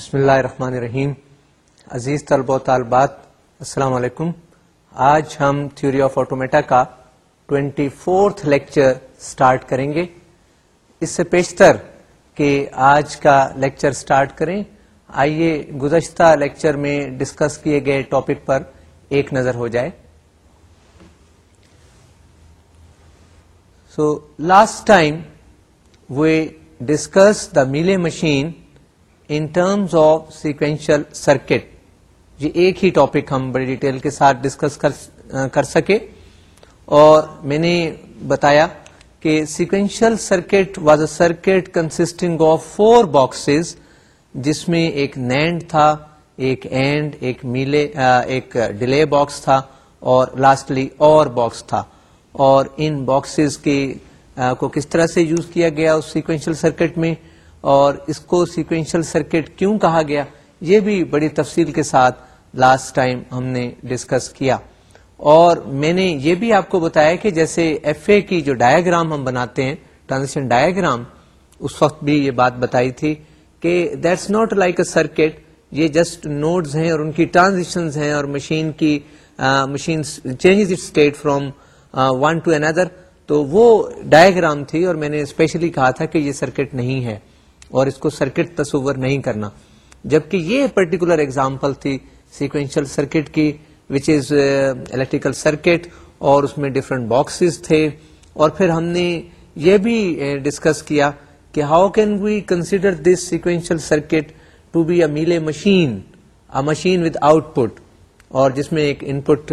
بسم اللہ الرحمن الرحیم. عزیز طلبہ و طالبات، السلام علیکم. آج ہم تھیوری آف آٹومیٹا کا ٹوینٹی فورتھ لیکچر سٹارٹ کریں گے. اس سے پیشتر کہ آج کا لیکچر سٹارٹ کریں، آئیے گزشتہ لیکچر میں ڈسکس کیے گئے ٹاپک پر ایک نظر ہو جائے. So last time we discuss the Mealy machine in terms of sequential circuit یہ ایک ہی ٹاپک ہم بڑی ڈیٹیل کے ساتھ ڈسکس کر سکے۔ اور میں نے بتایا کہ sequential circuit was a circuit consisting of four boxes جس میں ایک نینڈ تھا، ایک اینڈ ایک میلے ایک ڈیلے باکس تھا، اور لاسٹلی اور باکس تھا۔ اور ان باکسز کے کو کس طرح سے یوز کیا گیا اس سیکوینشل سرکٹ میں؟ اور اس کو سیکوینشل سرکٹ کیوں کہا گیا؟ یہ بھی بڑی تفصیل کے ساتھ لاسٹ ٹائم ہم نے ڈسکس کیا۔ اور میں نے یہ بھی آپ کو بتایا کہ جیسے ایف اے کی جو ڈایاگرام ہم بناتے ہیں ٹرانزیکشن ڈایاگرام اس وقت بھی یہ بات بتائی تھی کہ that's not like a circuit یہ جسٹ نوڈز ہیں اور ان کی ٹرانزیکشن ہیں اور مشین کی machine change state from one to اندر تو وہ ڈائگرام تھی اور میں نے اسپیشلی کہا تھا کہ یہ سرکٹ نہیں ہے۔ اور اس کو سرکٹ تصور نہیں کرنا۔ جبکہ یہ پرٹیکولر اگزامپل تھی سیکوینشل سرکٹ کی وچ از الیکٹریکل سرکٹ اور اس میں ڈفرینٹ باکسز تھے۔ اور پھر ہم نے یہ بھی uh, ڈسکس کیا کہ how can we consider this sequential circuit to be a Mealy machine a machine with output اور جس میں ایک ان پٹ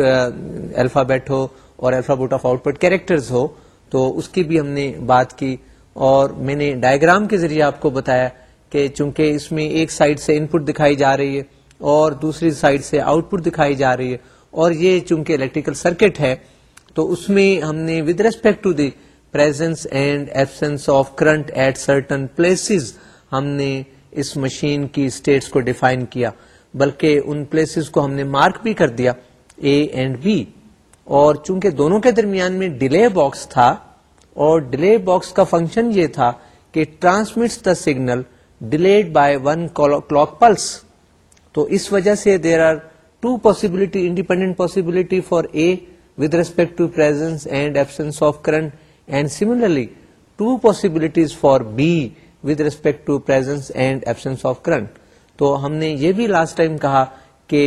الفابیٹ ہو اور alphabet of output characters ہو۔ تو اس کی بھی ہم نے بات کی۔ اور میں نے ڈائگرام کے ذریعے آپ کو بتایا کہ چونکہ اس میں ایک سائڈ سے ان پٹ دکھائی جا رہی ہے اور دوسری سائڈ سے آؤٹ پٹ دکھائی جا رہی ہے اور یہ چونکہ الیکٹریکل سرکٹ ہے، تو اس میں ہم نے with respect to the presence and absence of current at certain places ہم نے اس مشین کی اسٹیٹس کو ڈیفائن کیا، بلکہ ان پلیسز کو ہم نے مارک بھی کر دیا اے اینڈ بی اور چونکہ دونوں کے درمیان میں ڈیلے باکس تھا اور ڈیلے باکس کا فنکشن یہ تھا کہ transmits the signal delayed by one clock pulse تو اس وجہ سے there are two possibility independent possibility for A with respect to presence and absence of current and similarly two possibilities for B with respect to presence and absence of current تو ہم نے یہ بھی last time کہا کہ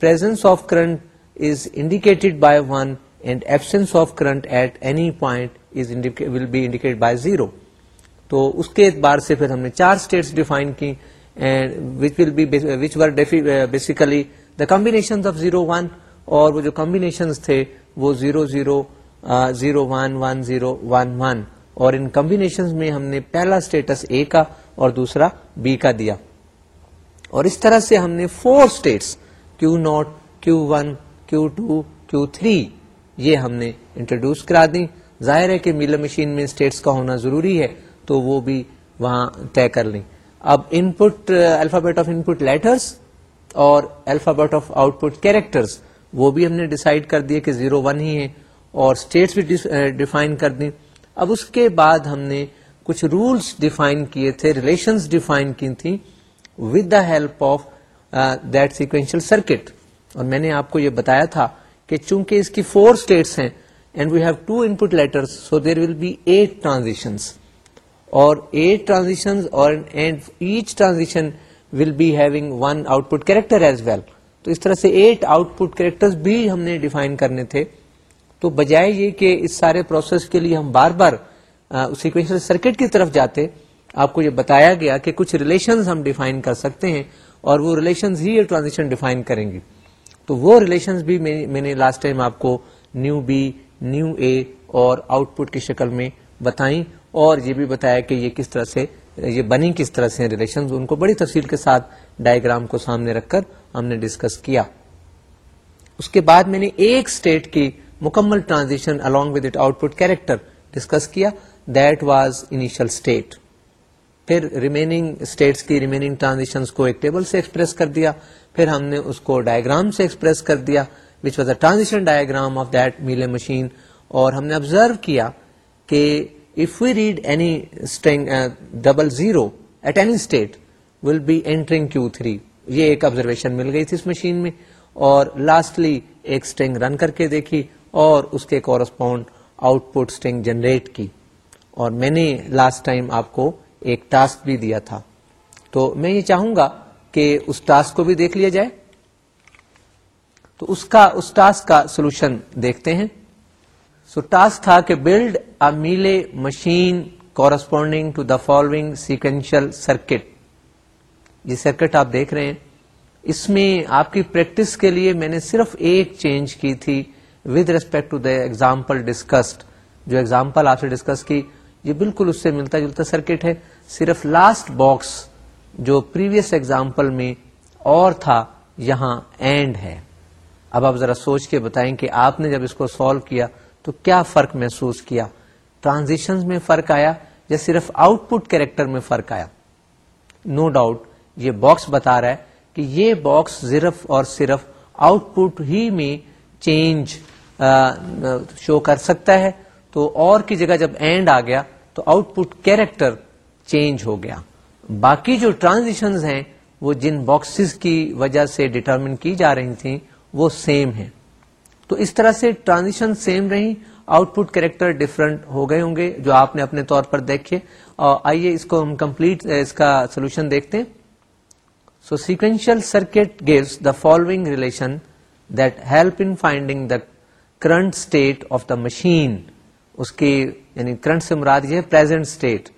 presence of current is indicated by 1 and absence of current at any point is will be indicated by 0 تو اس کے اعتبار سے پھر ہم نے چار اسٹیٹس ڈیفائن کی which will be which were basically the combination of zero one اور وہ جو کمبینیشن تھے وہ zero zero zero one one zero one one اور ان کمبینیشن میں ہم نے پہلا اسٹیٹس اے کا اور دوسرا بی کا دیا اور اس طرح سے ہم نے four states Q naught Q one Q two Q three یہ ہم نے انٹروڈیوس کرا دی۔ ظاہر ہے کہ میلر مشین میں اسٹیٹس کا ہونا ضروری ہے، تو وہ بھی وہاں طے کر لیں۔ اب input alphabet of input letters اور alphabet of output characters وہ بھی ہم نے ڈسائڈ کر دیے کہ زیرو ون ہی ہے اور اسٹیٹس بھی ڈیفائن uh, کر دی اب اس کے بعد ہم نے کچھ رولس ڈیفائن کیے تھے ریلیشنز ڈیفائن کی تھی with the help of that sequential circuit اور میں نے آپ کو یہ بتایا تھا کہ چونکہ اس کی فور اسٹیٹس ہیں and we have two input letter so there will be eight transaction اور ایٹ ٹرانزیکشن اور each transaction will be having one output character as well تو اس طرح سے ایٹ آؤٹ پٹ کیریکٹر بھی ہم نے ڈیفائن کرنے تھے. تو بجائے یہ کہ اس سارے پروسیس کے لیے ہم بار بار سیکوینشل سرکٹ کی طرف جاتے، آپ کو یہ بتایا گیا کہ کچھ ریلیشنز ہم ڈیفائن کر سکتے ہیں اور وہ ریلیشنز ہی یہ ٹرانزیکشن ڈیفائن کریں گی تو وہ ریلیشنز بھی میں نے لاسٹ ٹائم آپ کو نیو بی نیو اے اور آؤٹ پٹ کی شکل میں بتائیں اور یہ بھی بتایا کہ یہ کس طرح سے یہ بنی کس طرح سے ریلیشنز ان کو بڑی تفصیل کے ساتھ ڈائگرام کو سامنے رکھ کر ہم نے ڈسکس کیا۔ اس کے بعد میں نے ایک اسٹیٹ کی مکمل transition along with it output character discuss کیا۔ دیٹ واز انیشل اسٹیٹ پھر ریمیننگ اسٹیٹس کی ریمیننگ ٹرانزیکشن کو ایک ٹیبل سے ایکسپریس کر دیا۔ پھر ہم نے اس کو ڈائگرام سے ایکسپریس کر دیا which was a transition diagram of that Mealy machine اور ہم نے آبزرو کیا کہ if we read any double zero at any state will be entering Q three یہ ایک آبزرویشن مل گئی تھی اس مشین میں. اور لاسٹلی ایک اسٹنگ رن کر کے دیکھی اور اس کے correspond output string generate کی. اور میں نے لاسٹ ٹائم آپ کو ایک ٹاسک بھی دیا تھا. تو میں یہ چاہوں گا کہ اس ٹاسک کو بھی دیکھ لیا جائے۔ تو اس کا اس ٹاسک کا سولوشن دیکھتے ہیں۔ سو ٹاسک تھا کہ build a Mealy machine corresponding to the following sequential circuit یہ سرکٹ آپ دیکھ رہے ہیں۔ اس میں آپ کی پریکٹس کے لیے میں نے صرف ایک چینج کی تھی with respect to the example discussed جو ایگزامپل آپ سے ڈسکس کی، یہ بالکل اس سے ملتا جلتا سرکٹ ہے۔ صرف لاسٹ باکس جو پریویس ایگزامپل میں اور تھا، یہاں اینڈ ہے۔ اب آپ ذرا سوچ کے بتائیں کہ آپ نے جب اس کو سالو کیا تو کیا فرق محسوس کیا؟ ٹرانزیشن میں فرق آیا یا صرف آؤٹ پٹ کیریکٹر میں فرق آیا؟ نو no ڈاؤٹ یہ باکس بتا رہا ہے کہ یہ باکس صرف اور صرف آؤٹ پٹ ہی میں چینج شو کر سکتا ہے۔ تو اور کی جگہ جب اینڈ آ گیا تو آؤٹ پٹ کیریکٹر چینج ہو گیا۔ باقی جو ٹرانزیشن ہیں، وہ جن باکسز کی وجہ سے ڈٹرمن کی جا رہی تھیں، وہ سیم ہیں۔ تو اس طرح سے ٹرانزیشن سیم رہی آؤٹ پٹ کریکٹر ڈفرنٹ ہو گئے ہوں گے، جو آپ نے اپنے طور پر دیکھے۔ اور آئیے اس کو ہم کمپلیٹ اس کا سولوشن دیکھتے ہیں۔ So sequential circuit gives the following relation that help in finding the current state of the machine اس کی یعنی کرنٹ سے مراد یہ پرزینٹ اسٹیٹ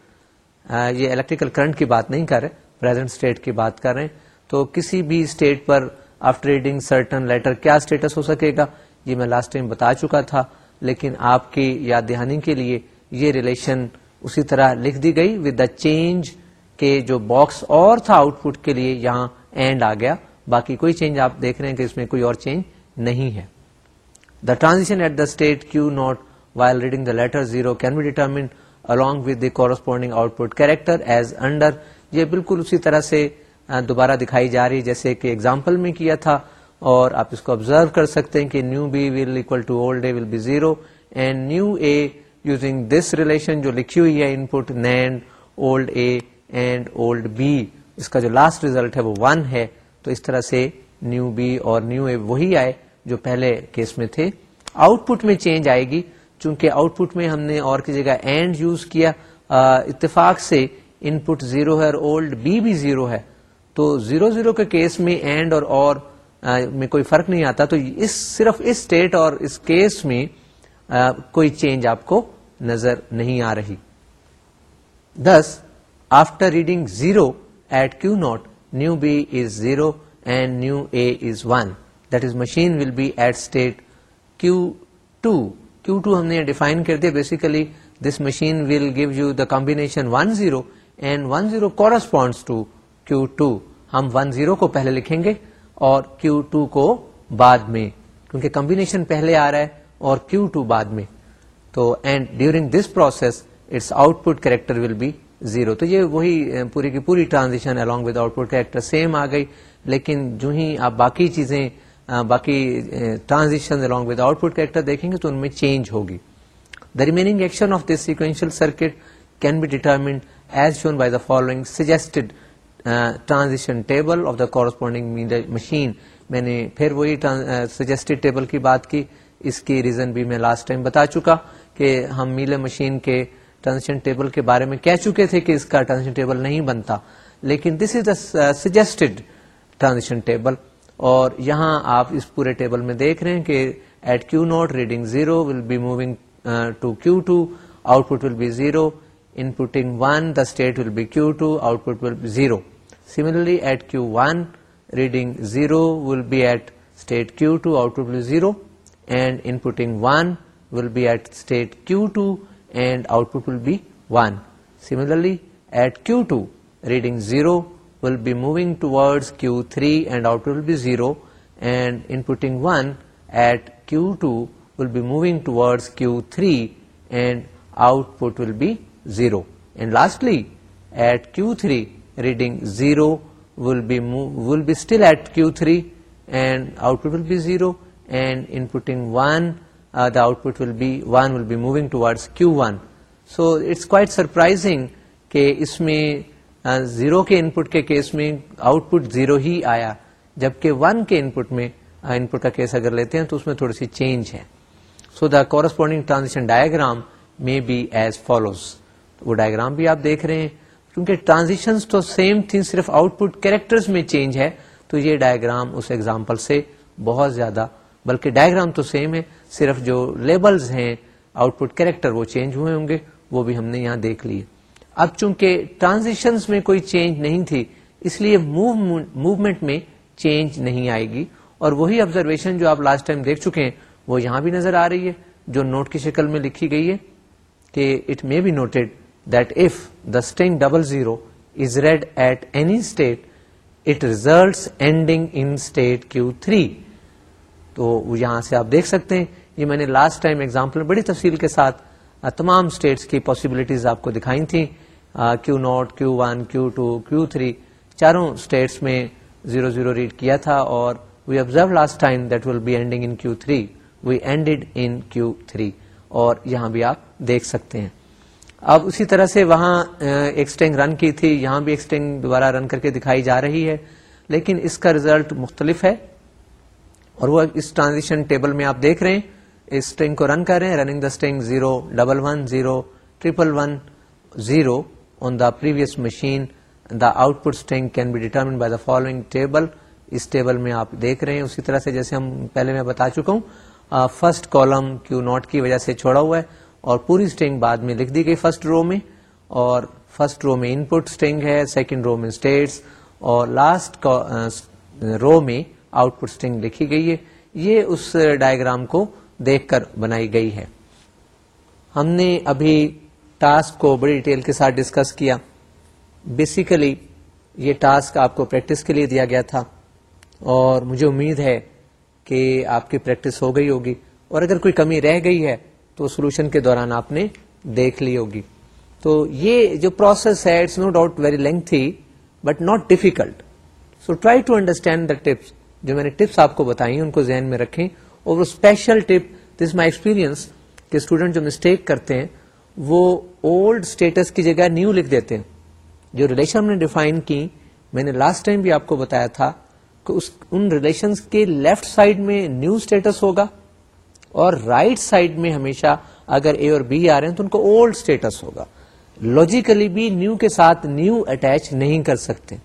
یہ الیکٹریکل کرنٹ کی بات نہیں کر رہے پرزینٹ اسٹیٹ کی بات کر رہے ہیں۔ تو کسی بھی اسٹیٹ پر آفٹر ریڈنگ سرٹن لیٹر کیا اسٹیٹس ہو سکے گا؟ یہ میں لاسٹ ٹائم بتا چکا تھا، لیکن آپ کی یاد دہانی کے لیے یہ ریلیشن اسی طرح لکھ دی گئی ود دا چینج کے جو باکس اور تھا آؤٹ پٹ کے لیے یہاں اینڈ آ گیا۔ باقی کوئی چینج آپ دیکھ رہے ہیں کہ اس میں کوئی اور چینج نہیں ہے۔ The transition at the state Q naught while reading the letter zero can be determined along with the corresponding output character as under. یہ بالکل اسی طرح سے دوبارہ دکھائی جا رہی جیسے کہ ایگزامپل میں کیا تھا اور آپ اس کو آبزرو کر سکتے ہیں کہ new B will equal to old A will be zero and new A using this relation جو لکھی ہوئی ہے input NAND old A and old B اس کا جو لاسٹ ریزلٹ ہے وہ ون ہے. تو اس طرح سے نیو بی اور نیو اے وہی آئے جو پہلے کیس میں تھے. آؤٹ پٹ میں چینج آئے گی. چونکہ آؤٹ پٹ میں ہم نے اور کی جگہ اینڈ یوز کیا اتفاق سے ان پٹ زیرو ہے اور اولڈ بی بھی زیرو ہے۔ تو زیرو زیرو کے کیس میں اینڈ اور اور میں کوئی فرق نہیں آتا۔ تو اس صرف اس اسٹیٹ اور اس کیس میں کوئی چینج آپ کو نظر نہیں آ رہی۔ This after reading zero at Q naught new B is zero and new A is one that is machine will be at state Q two Q two ہم نے ڈیفائن کر دیا. Basically this machine will give you the combination one zero and one zero corresponds to Q two ہم one zero کو پہلے لکھیں گے اور کیو ٹو کو بعد میں. کیونکہ کمبینیشن پہلے آ رہا ہے اور کیو ٹو بعد میں. تو and during this process its output character will be zero تو یہ وہی eh, پوری کی پوری transaction along with output character same آ گئی. لیکن جو ہی آپ باقی چیزیں باقی transaction along with output character دیکھیں گے تو ان میں چینج ہوگی۔ The remaining action of this sequential circuit can be determined as shown by the following suggested transaction table of the corresponding machine میں نے پھر وہی سجیسٹڈ ٹیبل کی بات کی۔ اس کی ریزن بھی میں لاسٹ ٹائم بتا چکا کہ ہم میل مشین کے ٹرانزیکشن ٹیبل کے بارے میں کہہ چکے تھے کہ اس کا ٹرانزیکشن ٹیبل نہیں بنتا۔ لیکن this is the suggested transaction table اور یہاں آپ اس پورے ٹیبل میں دیکھ رہے ہیں کہ at Q naught reading zero will be moving to Q two output will be zero inputting one, the state will be Q two output will be zero. Similarly at Q one reading zero will be at state Q two output will zero, and inputting one will be at state Q two, and output will be one. Similarly at Q two reading zero will be moving towards Q3 and output will be 0, and inputting 1 at Q2 will be moving towards Q3 and output will be 0. And lastly, at Q3, reading 0 will be will be still at Q3 and output will be 0, and inputting 1, uh, the output will be 1 will be moving towards Q1. So it's quite surprising that isme ہاں، zero کے input کے case میں output zero ہی آیا، جبکہ one کے input میں ہاں، ان پٹ کا کیس اگر لیتے ہیں تو اس میں تھوڑی سی چینج ہے۔ So the corresponding transition diagram میں بی ایز فالوز وہ ڈائگرام بھی آپ دیکھ رہے ہیں۔ کیونکہ ٹرانزیشن تو سیم تھیں، صرف آؤٹ پٹ کیریکٹر میں چینج ہے، تو یہ ڈائگرام اس ایگزامپل سے بہت زیادہ، بلکہ ڈائگرام تو سیم ہے، صرف جو لیبلز ہیں آؤٹ پٹ کیریکٹر وہ چینج ہوئے ہوں گے، وہ بھی ہم نے یہاں دیکھ لیے۔ اب چونکہ ٹرانزیشن میں کوئی چینج نہیں تھی، اس لیے موومنٹ میں چینج نہیں آئے گی۔ اور وہی آبزرویشن جو آپ لاسٹ ٹائم دیکھ چکے ہیں، وہ یہاں بھی نظر آ رہی ہے، جو نوٹ کی شکل میں لکھی گئی ہے کہ it may be noted that if the string double zero is read at any state it results ending in state Q three تو یہاں سے آپ دیکھ سکتے ہیں، یہ میں نے لاسٹ ٹائم ایگزامپل بڑی تفصیل کے ساتھ تمام اسٹیٹس کی پاسبلٹیز آپ کو دکھائی تھیں۔ Q naught, Q one, Q two, Q three, چاروں اسٹیٹس میں زیرو زیرو ریڈ کیا تھا اور we observe last time that will be ending in Q three we ended in Q three, اور یہاں بھی آپ دیکھ سکتے ہیں۔ اب اسی طرح سے وہاں ایک اسٹینگ رن کی تھی، یہاں بھی ایک اسٹینگ دوبارہ رن کر کے دکھائی جا رہی ہے، لیکن اس کا ریزلٹ مختلف ہے۔ اور وہ اس ٹرانزیشن ٹیبل میں آپ دیکھ رہے ہیں، اس اسٹنگ کو رن کر رہے ہیں running the string zero double one zero triple one zero on the previous machine the output string can be determined by the following table اس ٹیبل میں آپ دیکھ رہے ہیں، اسی طرح سے جیسے ہم پہلے میں بتا چکا ہوں فرسٹ کالم کیو ناٹ کی وجہ سے چھوڑا ہوا ہے اور پوری اسٹنگ بعد میں لکھ دی گئی فرسٹ رو میں اور فرسٹ رو میں ان پٹ اسٹنگ ہے سیکنڈ رو میں اسٹیٹس اور لاسٹ رو میں آؤٹ پٹ اسٹنگ لکھی گئی ہے۔ یہ اس ڈائگرام کو دیکھ کر بنائی گئی ہے۔ ہم نے ابھی ٹاسک کو بڑی ڈیٹیل کے ساتھ ڈسکس کیا. بیسیکلی یہ ٹاسک آپ کو پریکٹس کے لیے دیا گیا تھا. اور مجھے امید ہے کہ آپ کی پریکٹس ہو گئی ہوگی. اور اگر کوئی کمی رہ گئی ہے، تو سولوشن کے دوران آپ نے دیکھ لی ہوگی. تو یہ جو پروسیس ہے it's no doubt very lengthy but not difficult so try to understand the tips جو میں نے ٹپس آپ کو بتائی ان کو ذہن میں رکھیں. اور وہ special tip this my experience کہ اسٹوڈنٹ جو مسٹیک کرتے ہیں وہ اولڈ اسٹیٹس کی جگہ نیو لکھ دیتے ہیں۔ جو ریلیشن ہم نے ڈیفائن کی، میں نے لاسٹ ٹائم بھی آپ کو بتایا تھا کہ اس، ان ریلیشن کے لیفٹ سائڈ میں نیو اسٹیٹس ہوگا اور رائٹ right سائڈ میں ہمیشہ اگر اے اور بی آ رہے ہیں تو ان کو اولڈ اسٹیٹس ہوگا۔ لوجیکلی بھی نیو کے ساتھ نیو اٹیچ نہیں کر سکتے۔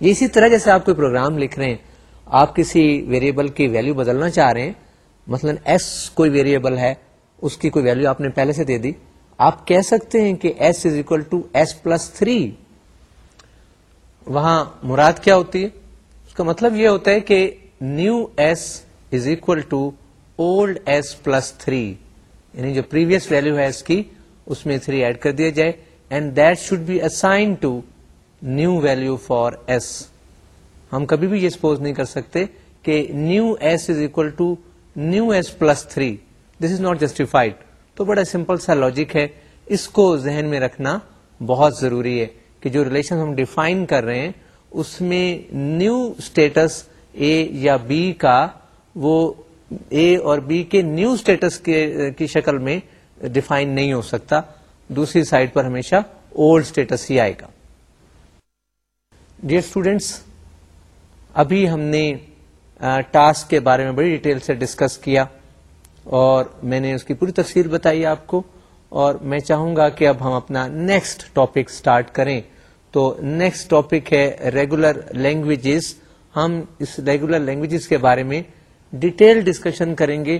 یہ اسی طرح جیسے آپ کوئی پروگرام لکھ رہے ہیں، آپ کسی ویریبل کی ویلو بدلنا چاہ رہے ہیں، مثلا ایس کوئی ویریبل ہے، اس کی کوئی ویلو آپ نے پہلے سے دے دی آپ کہہ سکتے ہیں کہ S is equal to S plus three وہاں مراد کیا ہوتی ہے؟ اس کا مطلب یہ ہوتا ہے کہ new S is equal to old S plus three یعنی جو پریویس ویلو ہے اس کی، اس میں تھری ایڈ کر دیا جائے and that should be assign to new value for S ہم کبھی بھی یہ سپوز نہیں کر سکتے کہ new S is equal to new S plus three this is not justified تو بڑا سمپل سا لاجک ہے۔ اس کو ذہن میں رکھنا بہت ضروری ہے کہ جو ریلیشن ہم ڈیفائن کر رہے ہیں، اس میں نیو اسٹیٹس اے یا بی کا وہ اے اور بی کے نیو اسٹیٹس کی شکل میں ڈیفائن نہیں ہو سکتا۔ دوسری سائڈ پر ہمیشہ اولڈ اسٹیٹس ہی آئے گا۔ ڈیئر اسٹوڈینٹس ابھی ہم نے ٹاسک کے بارے میں بڑی ڈیٹیل سے ڈسکس کیا۔ اور میں نے اس کی پوری تفصیل بتائی آپ کو اور میں چاہوں گا کہ اب ہم اپنا نیکسٹ ٹاپک سٹارٹ کریں۔ تو نیکسٹ ٹاپک ہے ریگولر لینگویجز ہم اس ریگولر لینگویجز کے بارے میں ڈیٹیل ڈسکشن کریں گے۔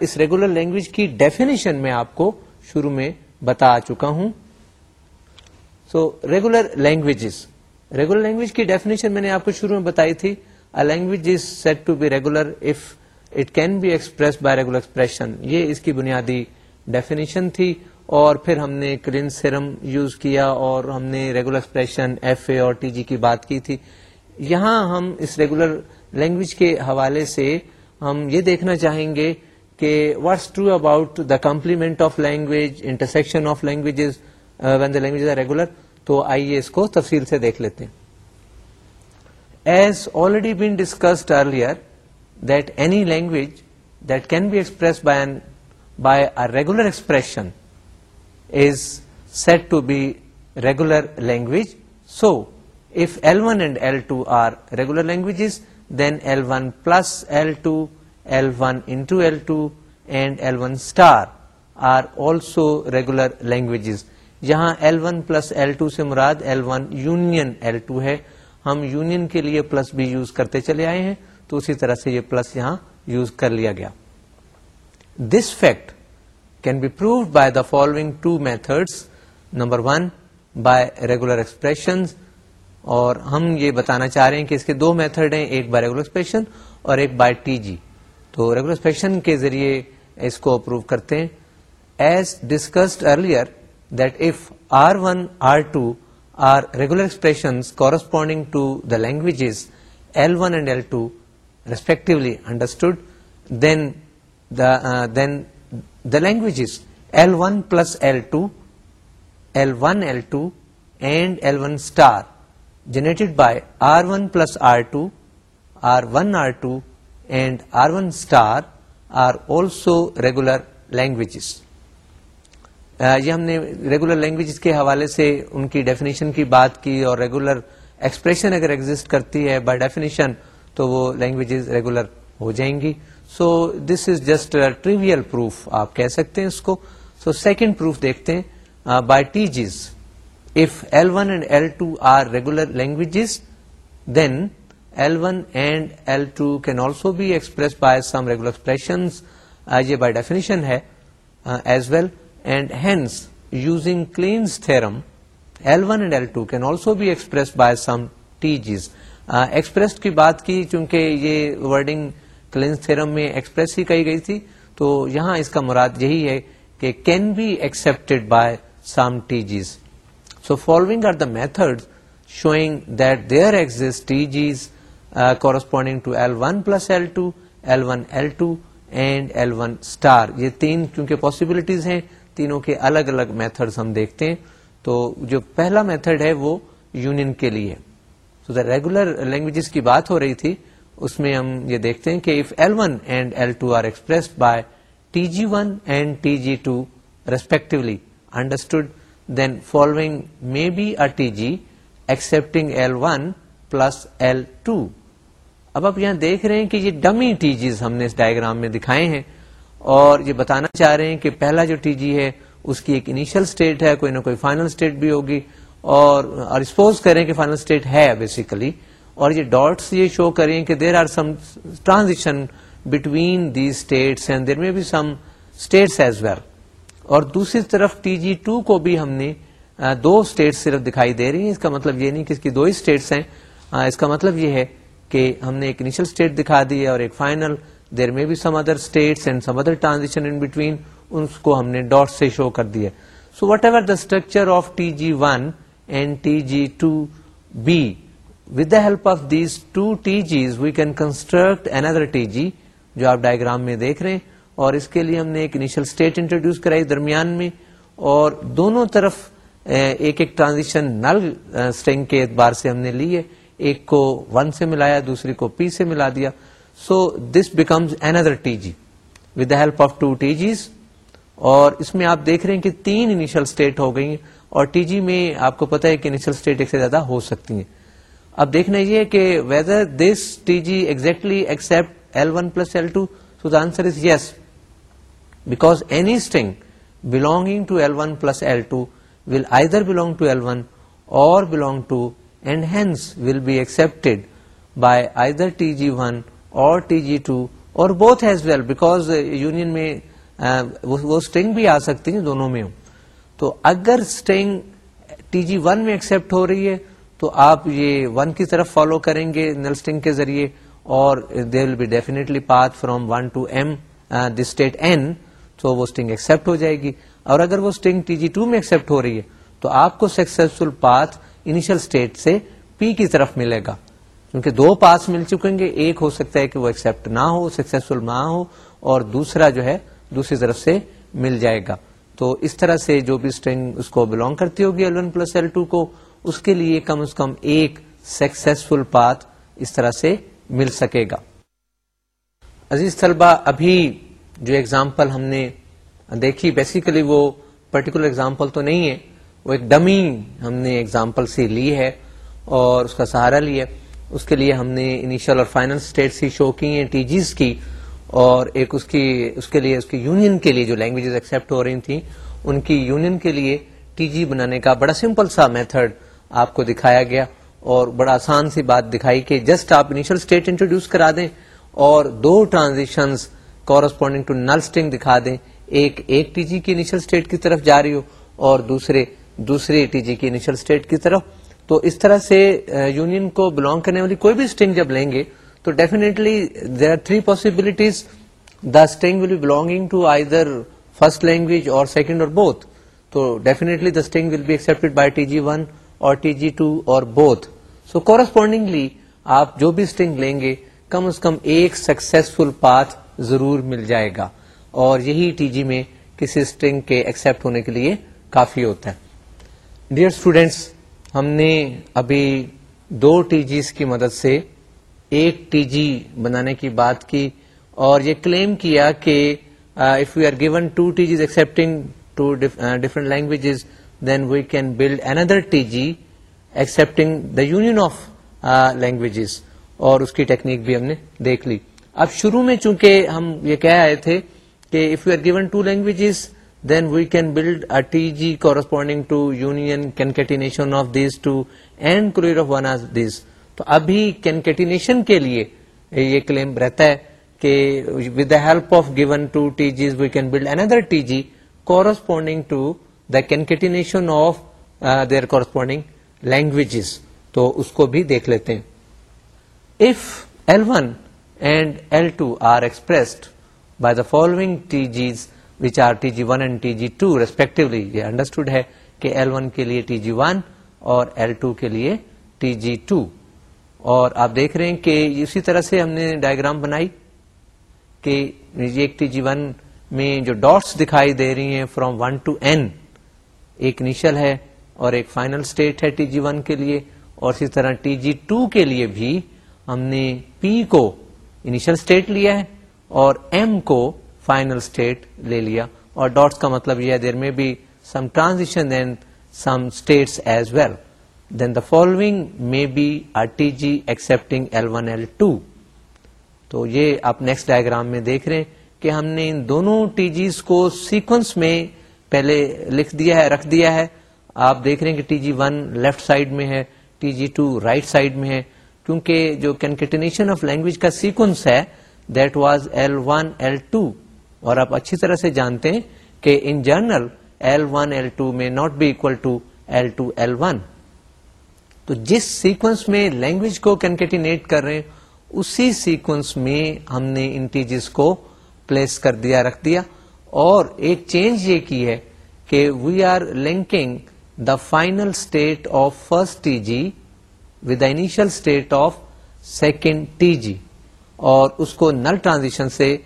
اس ریگولر لینگویج کی ڈیفینیشن میں آپ کو شروع میں بتا چکا ہوں۔ So regular languages regular language کی ڈیفینیشن میں نے آپ کو شروع میں بتائی تھی۔ Language is said to be regular if it can be express by regular expression یہ اس کی بنیادی ڈیفینیشن تھی اور پھر ہم نے کلین سیرم یوز کیا اور ہم نے ریگولر ایکسپریشن ایف اے اور ٹی جی کی بات کی تھی۔ یہاں ہم اس ریگولر لینگویج کے حوالے سے ہم یہ دیکھنا چاہیں گے کہ what's true about the complement of language intersection of languages when the language are regular تو آئیے اس کو تفصیل سے دیکھ لیتے ہیں۔ As already been discussed earlier that any language that can be express by a regular expression is said to be regular language so if L one and L two are regular languages then L one plus L two L one into L two and L one star are also regular languages جہاں L one plus L two سے مراد L one union L two ہے. ہم union کے لیے plus بھی use کرتے چلے آئے ہیں. تو اسی طرح سے یہ پلس یہاں یوز کر لیا گیا۔ This fact can be proved by the following two methods number one by regular expression اور ہم یہ بتانا چاہ رہے ہیں کہ اس کے دو میتھڈ ہیں، ایک بائی ریگولر ایکسپریشن اور ایک بائی ٹی جی تو ریگولر ایکسپریشن کے ذریعے اس کو اپروو کرتے ہیں۔ As discussed earlier that if R one R two are regular expression corresponding to the languages L one and L two respectively understood then then the languages L one plus L two L one L two and L one star generated by R one plus R two R one R two and R one star are also regular languages یہ ہم نے regular language کے حوالے سے ان کی definition کی بات کی اور ریگولر ایکسپریشن اگر ایگزٹ کرتی ہے بائی ڈیفینیشن تو وہ لینگویجز ریگولر ہو جائیں گی. So this is just trivial proof آپ کہہ سکتے ہیں اس کو. سو سیکنڈ پروف دیکھتے ہیں. By T Gs if L one and L two are regular languages then L one and L two can also be express by some regular expression یہ by definition ہے as well and hence using Kleene's theorem L one and L two can also be express by some T Gs express کی بات کی، چونکہ یہ wording Kleene's theorem میں express ہی کہی گئی تھی، تو یہاں اس کا مراد یہی ہے کہ can be accepted by some T Gs so following are the method showing that there exist T Gs corresponding to L one plus L two L one L two and L one star یہ تین کیونکہ possibilities ہیں، تینوں کے الگ الگ method ہم دیکھتے ہیں۔ تو جو پہلا میتھڈ ہے وہ یونین کے لیے۔ تو دا ریگولر لینگویجز کی بات ہو رہی تھی، اس میں ہم یہ دیکھتے ہیں کہ if L one and L two are express by T G one and T G two respectively understood then following may be a T G accepting L one plus L two اب آپ یہاں دیکھ رہے ہیں کہ یہ dummy T جیز ہم نے اس ڈائگرام میں دکھائے ہیں اور یہ بتانا چاہ رہے ہیں کہ پہلا جو ٹی جی ہے، اس کی ایک انیشل اسٹیٹ ہے، کوئی نہ کوئی فائنل اسٹیٹ بھی ہوگی۔ اور سپوز کریں کہ فائنل اسٹیٹ ہے بیسیکلی اور یہ ڈاٹس یہ شو کریں کہ there are some transaction between the states and there میں بھی سم اسٹیٹس ایز ویل اور دوسری طرف ٹی جی ٹو کو بھی ہم نے دو اسٹیٹ صرف دکھائی دے رہی ہیں. اس کا مطلب یہ نہیں کہ اس کی دو ہی اسٹیٹس ہیں. اس کا مطلب یہ ہے کہ ہم نے ایک انیشل اسٹیٹ دکھا دی ہے اور ایک فائنل دیر میں بھی some other states and some other transaction in between اس کو ہم نے ڈاٹ سے شو کر دیا so whatever the structure of T G one and T G two be with the help of these two T Gs we can construct another T G جو آپ diagram میں دیکھ رہے ہیں۔ اور اس کے لیے ہم نے ایک انیشل اسٹیٹ انٹروڈیوس کرائی درمیان میں۔ اور دونوں طرف ایک ایک ٹرانزیکشن نل اسٹرنگ کے اعتبار سے ہم نے لی ہے۔ ایک کو ون سے ملایا دوسری کو پی سے ملا دیا۔ So this becomes another T G with the help of two T Gs اور اس میں آپ دیکھ رہے ہیں کہ تین انیشل اسٹیٹ ہو گئی ہیں۔ اور ٹی جی میں آپ کو پتا ہے کہ انیشل اسٹیٹ ایک سے زیادہ ہو سکتی ہیں۔ اب دیکھنا یہ کہ whether this T G exactly accept L one plus L two so the answer is yes because any string belonging to L one plus L two will either belong to L one or belong to and hence will be accepted by either T G one or T G two or both as well because union میں uh, وہ string بھی آ سکتی ہیں دونوں میں تو اگر اسٹنگ ٹی جی ون میں ایکسپٹ ہو رہی ہے، تو آپ یہ ون کی طرف فالو کریں گے نل اسٹنگ کے ذریعے، اور they will be definitely path from one to M the state N تو وہ اسٹنگ ایکسپٹ ہو جائے گی۔ اور اگر وہ اسٹنگ ٹی جی ٹو میں ایکسپٹ ہو رہی ہے، تو آپ کو سکسیسفل پاتھ انیشل اسٹیٹ سے پی کی طرف ملے گا۔ کیونکہ دو پاس مل چکیں گے، ایک ہو سکتا ہے کہ وہ ایکسپٹ نہ ہو سکسیسفل نہ ہو، اور دوسرا جو ہے دوسری طرف سے مل جائے گا۔ تو اس طرح سے جو بھی اسٹرنگ اس کو بلونگ کرتی ہوگی L one plus L two کو، اس کے لیے کم از کم ایک سکسیسفل پاتھ اس طرح سے مل سکے گا۔ عزیز طلبہ ابھی جو ایگزامپل ہم نے دیکھی بیسیکلی وہ پرٹیکولر ایگزامپل تو نہیں ہے، وہ ایک ڈمی ہم نے اگزامپل سے لی ہے اور اس کا سہارا لیا اس کے لیے ہم نے انیشل اور فائنل اسٹیٹس ہی شو کی ہیں ٹی جیز کی۔ اور ایک اس کی، اس کے لیے، اس کی یونین کے لیے جو لینگویجز ایکسپٹ ہو رہی تھیں، ان کی یونین کے لیے ٹی جی بنانے کا بڑا سمپل سا میتھڈ آپ کو دکھایا گیا اور بڑا آسان سی بات دکھائی کہ جسٹ آپ انیشل اسٹیٹ انٹروڈیوس کرا دیں اور دو transition corresponding to null string دکھا دیں، ایک ایک ٹی جی کی انیشل اسٹیٹ کی طرف جا رہی ہو اور دوسرے دوسرے ٹی جی کی انیشل اسٹیٹ کی طرف۔ تو اس طرح سے یونین کو بلونگ کرنے والی کوئی بھی اسٹنگ جب لیں گے تو definitely there are three possibilities the string will be belonging to either first language or second or both تو definitely the string will be accept by T G one or T G two or both so correspondingly آپ جو بھی sting لیں گے، کم از کم ایک successful path ضرور مل جائے گا۔ اور یہی ٹی جی میں کسی اسٹنگ کے ایکسپٹ ہونے کے لیے کافی ہوتا ہے۔ ڈیئر اسٹوڈینٹس ہم نے ابھی دو ٹی جیز کی مدد سے ایک ٹی جی بنانے کی بات کی اور یہ کلیم کیا کہ if you are given two T Gs accepting two different languages then we can build another T G accepting the union of languages اور اس کی ٹیکنیک بھی ہم نے دیکھ لی۔ اب شروع میں چونکہ ہم یہ کہہ آئے تھے کہ if you are given two languages then we can build a T G corresponding to union concatenation of these two and closure of one of these تو ابھی کینکیٹینیشن کے لیے یہ کلیم رہتا ہے کہ with the help of given two T Gs we can build another T G corresponding to the concatenation of their corresponding languages تو اس کو بھی دیکھ لیتے ہیں۔ If L one and L two are expressed by the following T Gs which are T G one and T G two respectively یہ understood ہے کہ ایل ون کے لیے ٹی جی ون اور ایل ٹو کے لیے T G two اور آپ دیکھ رہے ہیں کہ اسی طرح سے ہم نے ڈائگرام بنائی کہ ایک ٹی جی ون میں جو ڈاٹس دکھائی دے رہی ہیں فرام ون ٹو این ایک انیشل ہے اور ایک فائنل اسٹیٹ ہے ٹی جی ون کے لیے اور اسی طرح ٹی جی ٹو کے لیے بھی ہم نے پی کو انیشل اسٹیٹ لیا ہے اور ایم کو فائنل اسٹیٹ لے لیا اور ڈاٹس کا مطلب یہ ہے دیر میں بھی some transition then some states as well then the following may be are T G accepting L one L two تو یہ آپ نیکسٹ ڈائگرام میں دیکھ رہے ہیں کہ ہم نے ان دونوں ٹی جیز کو سیکوینس میں پہلے لکھ دیا ہے، رکھ دیا ہے۔ آپ دیکھ رہے ہیں کہ T G one left side میں ہے T G two right side میں ہے۔ کیونکہ جو کینکٹینیشن آف لینگویج کا سیکوینس ہے that was L one L two اور آپ اچھی طرح سے جانتے ہیں کہ in general L one L two میں not be equal to L two L one تو جس سیکوینس میں لینگویج کو کینکٹینیٹ کر رہے ہیں، اسی سیکوینس میں ہم نے انٹیجز کو پلیس کر دیا، رکھ دیا۔ اور ایک چینج یہ کی ہے کہ we are linking the final state of first T G with the initial state of second T G اور اس کو نل ٹرانزیشن سے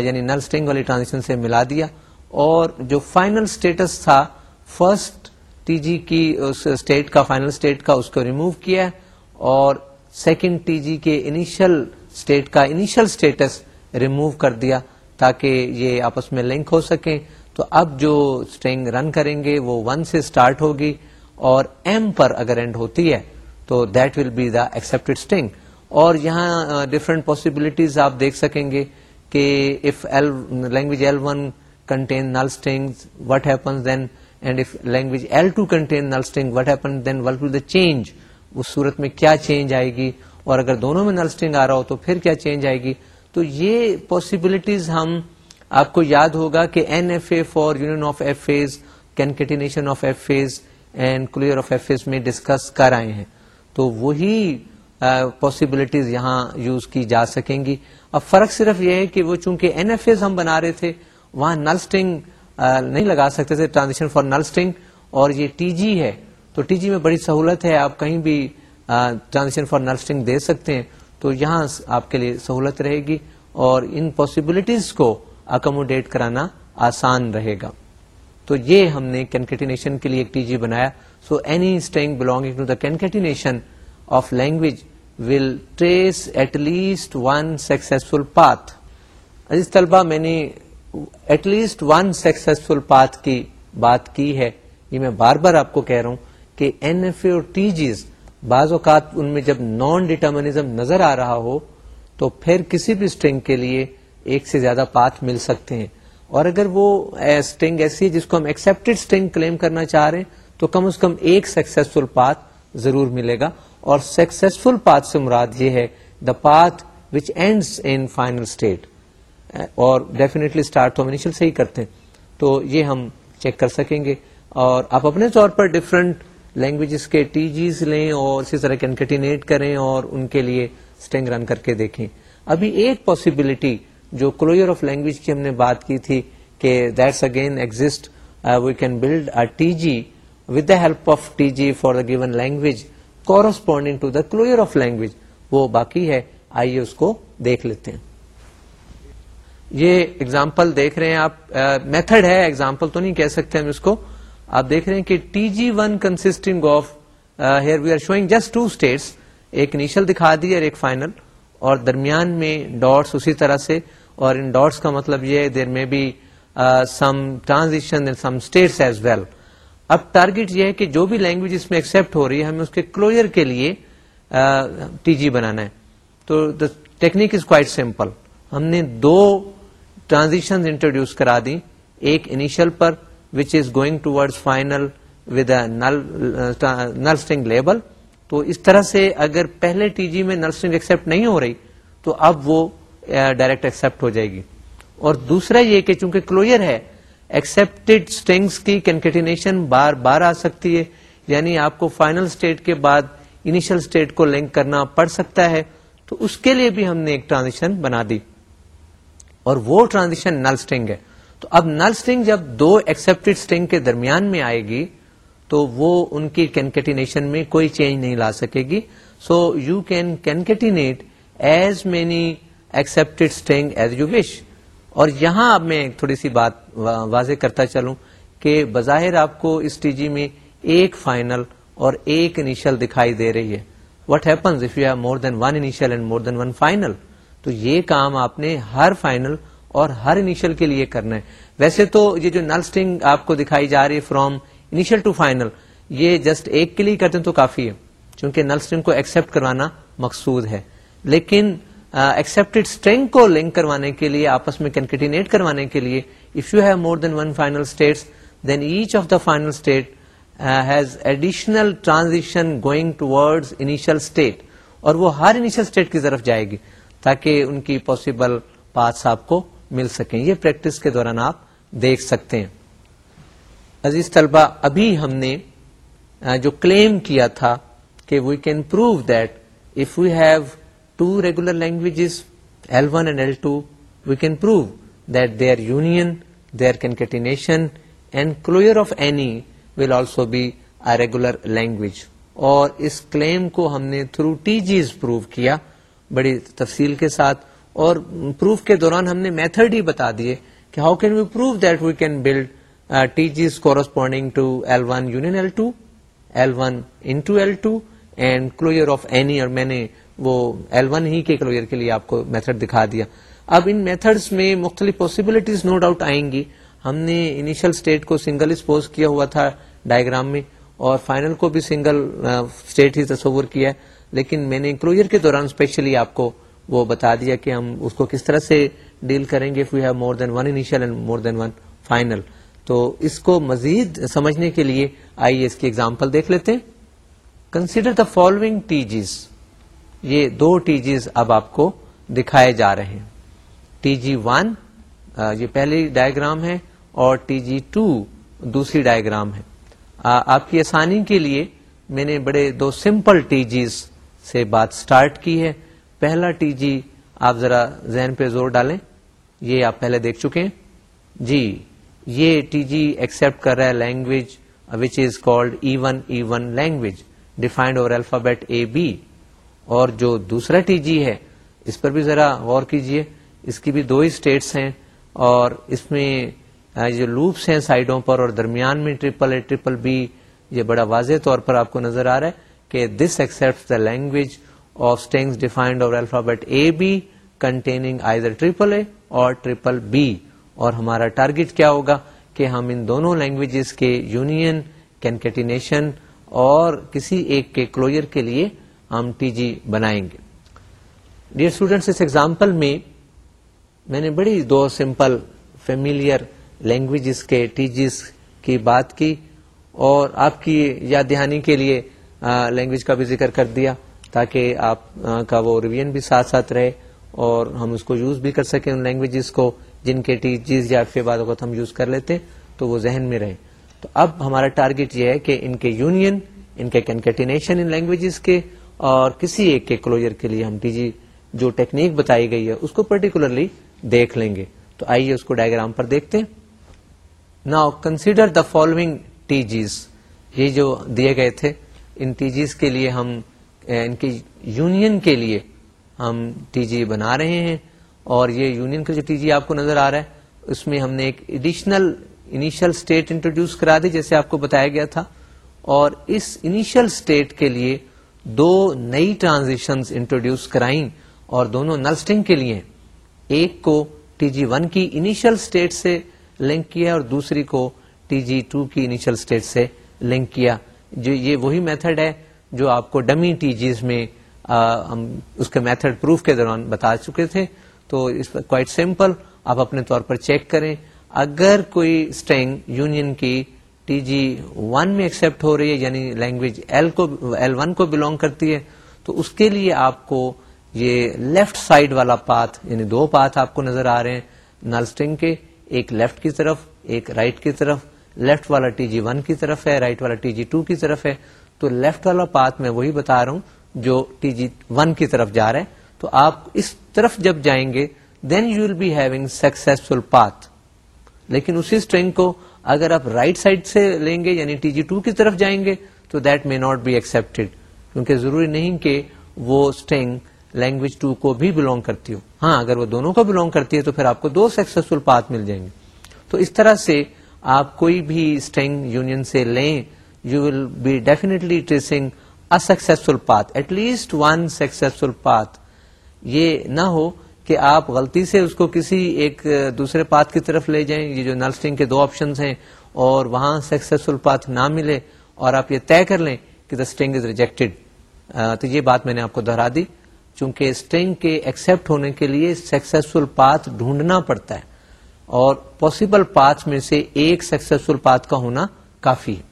یعنی نل اسٹنگ والی ٹرانزیشن سے ملا دیا۔ اور جو فائنل اسٹیٹس تھا فرسٹ ٹی جی کی اسٹیٹ کا فائنل اسٹیٹ کا اس کو ریموو کیا اور سیکنڈ ٹی جی کے انیشل اسٹیٹ کا انیشل اسٹیٹس ریموو کر دیا تاکہ یہ آپس میں لنک ہو سکیں۔ تو اب جو اسٹرنگ رن کریں گے وہ ون سے اسٹارٹ ہوگی اور ایم پر اگر اینڈ ہوتی ہے تو that will be the accept string اور یہاں ڈفرنٹ پاسبلٹیز آپ دیکھ سکیں گے کہ if L language L one contain null string what happen then and if language L two contain null string what happen then what will the change اس صورت میں کیا چینج آئے گی؟ اور اگر دونوں میں نل اسٹنگ آ رہا ہو تو پھر کیا چینج آئے گی؟ تو یہ پاسبلٹیز ہم آپ کو یاد ہوگا کہ N F A for union of F As concatenation of F As and closure of F As میں ڈسکس کر آئے ہیں۔ تو وہی پاسبلٹیز یہاں یوز کی جا سکیں گی۔ اب فرق صرف یہ ہے کہ وہ چونکہ این ایف ایز ہم بنا رہے تھے، وہاں نل اسٹنگ نہیں لگا سکتے تھے ٹرانزیکشن فار نل اسٹنگ اور یہ ٹی جی ہے، تو ٹی جی میں بڑی سہولت ہے، آپ کہیں بھی ٹرانزیکشن فار نل اسٹنگ دے سکتے ہیں، تو یہاں آپ کے لیے سہولت رہے گی اور ان پاسبلٹیز کو اکوموڈیٹ کرانا آسان رہے گا۔ تو یہ ہم نے کینکٹینیشن کے لیے ایک ٹی جی بنایا۔ So any string belonging to the concatenation of language will trace at least one successful path عزیز طلبہ میں نے at least one successful path کی بات کی ہے۔ یہ میں بار بار آپ کو کہہ رہا ہوں کہ این ایف اے اور ٹی جیز بعض اوقات ان میں جب نان ڈیٹرمنیزم نظر آ رہا ہو تو پھر کسی بھی اسٹرنگ کے لیے ایک سے زیادہ پاتھ مل سکتے ہیں۔ اور اگر وہ اسٹرنگ ایسی ہے جس کو ہم ایکسپٹیڈ اسٹرنگ کلیم کرنا چاہ رہے ہیں، تو کم از کم ایک سکسیسفل پاتھ ضرور ملے گا۔ اور سکسیسفل پاتھ سے مراد یہ ہے the path which ends in final state اور ڈیفینیٹلی اسٹارٹ تو ہم انیشل سے ہی کرتے ہیں۔ تو یہ ہم چیک کر سکیں گے۔ اور آپ اپنے طور پر ڈفرنٹ لینگویجز کے ٹی جیز لیں اور اسی طرح کنکٹینیٹ کریں اور ان کے لیے اسٹنگ رن کر کے دیکھیں۔ ابھی ایک پاسبلٹی جو کلوئر آف لینگویج کی ہم نے بات کی تھی کہ that's again exit we can build a T G with the help of T G for the given language corresponding to the closure of language وہ باقی ہے۔ آئیے اس کو دیکھ لیتے ہیں۔ یہ اگزامپل دیکھ رہے ہیں آپ میتھڈ ہے ایگزامپل تو نہیں کہہ سکتے ہم اس کو. آپ دیکھ رہے ہیں کہ T G one consisting of here we are showing just two states ایک انیشل دکھا دی اور ایک فائنل اور درمیان میں ڈاٹس اسی طرح سے. اور ان ڈاٹس کا مطلب یہ دیر میں be some transition some states as well اب ٹارگیٹ یہ ہے کہ جو بھی لینگویج اس میں ایکسپٹ ہو رہی ہے، ہمیں اس کے کلوئر کے لیے ٹی جی بنانا ہے. تو the technique is quite simple ہم نے دو ٹرانزیشن انٹروڈیوس کرا دی ایک initial per which is going toward final with null string label تو اس طرح سے اگر پہلے ٹی جی میں نل اسٹنگ ایکسپٹ نہیں ہو رہی تو اب وہ uh, ڈائریکٹ ایکسپٹ ہو جائے گی۔ اور دوسرا یہ کہ چونکہ کلوئر ہے ایکسپٹیڈ اسٹنگس کی کینکٹینیشن بار بار آ سکتی ہے۔ یعنی آپ کو فائنل اسٹیٹ کے بعد انیشل اسٹیٹ کو لنک کرنا پڑ سکتا ہے۔ تو اس کے لیے بھی ہم نے ایک ٹرانزیشن بنا دی۔ اور وہ ٹرانزیشن نل اسٹنگ ہے۔ تو اب نل اسٹنگ جب دو ایکسپٹیڈ اسٹنگ کے درمیان میں آئے گی، تو وہ ان کی کینکٹینیشن میں کوئی چینج نہیں لا سکے گی۔ So you can concatenate as many accepted string as you wish اور یہاں اب میں تھوڑی سی بات واضح کرتا چلوں کہ بظاہر آپ کو اس ٹی جی میں ایک فائنل اور ایک انیشل دکھائی دے رہی ہے۔ What happens if you have more than one initial and more than one final تو یہ کام آپ نے ہر فائنل اور ہر انیشل کے لیے کرنا ہے۔ ویسے تو یہ جو نل اسٹنگ آپ کو دکھائی جا رہی ہے فرام انیشل ٹو فائنل یہ جسٹ ایک کے لیے کرتے ہیں تو کافی ہے، چونکہ نل اسٹنگ کو ایکسپٹ کروانا مقصود ہے۔ لیکن ایکسپٹیڈ اسٹرنگ کو لنک کروانے کے لیے، آپس میں کنکٹینیٹ کروانے کے لیے if you have more than one final states then each of the final state has additional transition going to initial state اور وہ ہر انیشل اسٹیٹ کی طرف جائے گی۔ تاکہ ان کی پاسبل پارٹس آپ کو مل سکیں۔ یہ پریکٹس کے دوران آپ دیکھ سکتے ہیں۔ عزیز طلبہ ابھی ہم نے جو کلیم کیا تھا کہ we can prove that if you have two regular languages L one and L two we can prove that they are union they are and closure of any will also be a regular language اور اس claim کو ہم نے through T Gs prove کیا۔ بڑی تفصیل کے ساتھ اور پروف کے دوران ہم نے میتھڈ ہی بتا دیے کہ how can we prove that we can build T Gs corresponding to L one union L two L one into L two and closure of any اور میں نے وہ ایل ون ہی کے کلوئر کے لیے آپ کو میتھڈ دکھا دیا۔ اب ان میتھڈس میں مختلف پاسبلٹیز نو ڈاؤٹ آئیں گی۔ ہم نے انیشل اسٹیٹ کو سنگل اسپوز کیا ہوا تھا ڈائگرام میں۔ اور فائنل کو بھی سنگل اسٹیٹ ہی تصور کیا ہے۔ لیکن میں نے کلوئر کے دوران اسپیشلی آپ کو وہ بتا دیا کہ ہم اس کو کس طرح سے ڈیل کریں گے we have more than one initial and more than one final تو اس کو مزید سمجھنے کے لیے آئیے اس کی ایگزامپل دیکھ لیتے ہیں۔ Consider the following T Gs یہ دو ٹی جیز اب آپ کو دکھائے جا رہے ہیں۔ ٹی جی ون یہ پہلی ڈائگرام ہے اور ٹی جی ٹو دوسری ڈائگرام ہے۔ آپ کی آسانی کے لیے میں نے بڑے دو سمپل ٹی جیز سے بات سٹارٹ کی ہے۔ پہلا ٹی جی آپ ذرا ذہن پہ زور ڈالیں۔ یہ آپ پہلے دیکھ چکے ہیں۔ جی یہ ٹی جی ایکسپٹ کر رہا ہے language which is called even even language defined over alphabet A B اور جو دوسرا ٹی جی ہے، اس پر بھی ذرا غور کیجیے۔ اس کی بھی دو ہی اسٹیٹس ہیں اور اس میں جو لوپس ہیں سائڈوں پر اور درمیان میں ٹریپل اے ٹریپل بی، یہ بڑا واضح طور پر آپ کو نظر آ رہا ہے کہ this accept the language of strings defined over alphabet A B containing either triple A or triple B اور ہمارا ٹارگیٹ کیا ہوگا کہ ہم ان دونوں لینگویجز کے یونین کینکیٹینیشن اور کسی ایک کے کلوجر کے لیے ہم ٹی جی بنائیں گے۔ ڈیئر اسٹوڈینٹس اس ایگزامپل میں میں نے بڑی دو سمپل فیملیئر لینگویجز کے ٹی جیز کی بات کی اور آپ کی یاد دہانی کے لیے لینگویج کا بھی ذکر کر دیا تاکہ آپ کا وہ ریویژن بھی ساتھ ساتھ رہے اور ہم اس کو یوز بھی کر سکیں ان لینگویجز کو جن کے ٹی جیز یا بعد وقت ہم یوز کر لیتے تو وہ ذہن میں رہے تو اب ہمارا ٹارگیٹ یہ ہے کہ ان کے یونین ان کے کنکیٹینیشن ان لینگویجز کے اور کسی ایک کے کلوجر کے لیے ہم ٹی جی جو ٹیکنیک بتائی گئی ہے اس کو پرٹیکولرلی دیکھ لیں گے۔ تو آئیے اس کو ڈائگرام پر دیکھتے ہیں۔ نا consider the following T Gs یہ جو دیے گئے تھے، ان ٹی جیز کے لیے ہم eh, ان کی یونین کے لیے ہم ٹی جی بنا رہے ہیں اور یہ یونین کا جو ٹی جی آپ کو نظر آ رہا ہے، اس میں ہم نے ایک ایڈیشنل انیشل اسٹیٹ انٹروڈیوس کرا دی، جیسے آپ کو بتایا گیا تھا، اور اس انیشل اسٹیٹ کے لیے دو نئی ٹرانزیشن انٹروڈیوس کرائیں، اور دونوں نلسٹنگ کے لیے ایک کو ٹی جی ون کی انیشل اسٹیٹ سے لنک کیا اور دوسری کو ٹی جی ٹو کی انیشل اسٹیٹ سے لنک کیا۔ جو یہ وہی میتھڈ ہے جو آپ کو ڈمی ٹی جیز میں ہم اس کے میتھڈ پروف کے دوران بتا چکے تھے۔ تو کوائٹ سمپل آپ اپنے طور پر چیک کریں۔ اگر کوئی اسٹینگ یونین کی ٹی جی ون میں ایکسپٹ ہو رہی ہے یعنی لینگویج ایل کو ایل ون کو بلونگ کرتی ہے، تو اس کے لیے آپ کو یہ لیفٹ سائڈ والا پاتھ یعنی دو پاتھ آپ کو نظر آ رہے ہیں، نل اسٹنگ کے۔ ایک لیفٹ کی طرف، ایک رائٹ right کی طرف۔ لیفٹ والا ٹی جی ون کی طرف ہے رائٹ right والا ٹی جی ٹو کی طرف ہے۔ تو لیفٹ والا پاتھ میں وہی بتا رہا ہوں جو ٹی جی ون کی طرف جا رہا ہے۔ تو آپ اس طرف جب جائیں گے then you will be having successful path لیکن اسی اسٹرنگ کو اگر آپ رائٹ right سائڈ سے لیں گے یعنی ٹی جی ٹو کی طرف جائیں گے، تو that may not be accepted کیونکہ ضروری نہیں کہ وہ اسٹرنگ لینگویج ٹو کو بھی بلونگ کرتی ہو۔ ہاں اگر وہ دونوں کو بلونگ کرتی ہے تو پھر آپ کو دو سکسیسفل پاتھ مل جائیں گے۔ تو اس طرح سے آپ کوئی بھی اسٹینگ یونین سے لیں you will be definitely tracing successful path at least one successful path یہ نہ ہو کہ آپ غلطی سے اس کو کسی ایک دوسرے پاتھ کی طرف لے جائیں، یہ جو نلسٹنگ کے دو آپشنس ہیں، اور وہاں سکسیسفل پاتھ نہ ملے اور آپ یہ طے کر لیں کہ دا اسٹنگ از ریجیکٹڈ تو یہ بات میں نے آپ کو دہرا دی۔ چونکہ اسٹرنگ کے ایکسپٹ ہونے کے لیے سکسیسفل پاتھ ڈھونڈنا پڑتا ہے اور پاسبل پاتھ میں سے ایک سکسیسفل پاتھ کا ہونا کافی ہے۔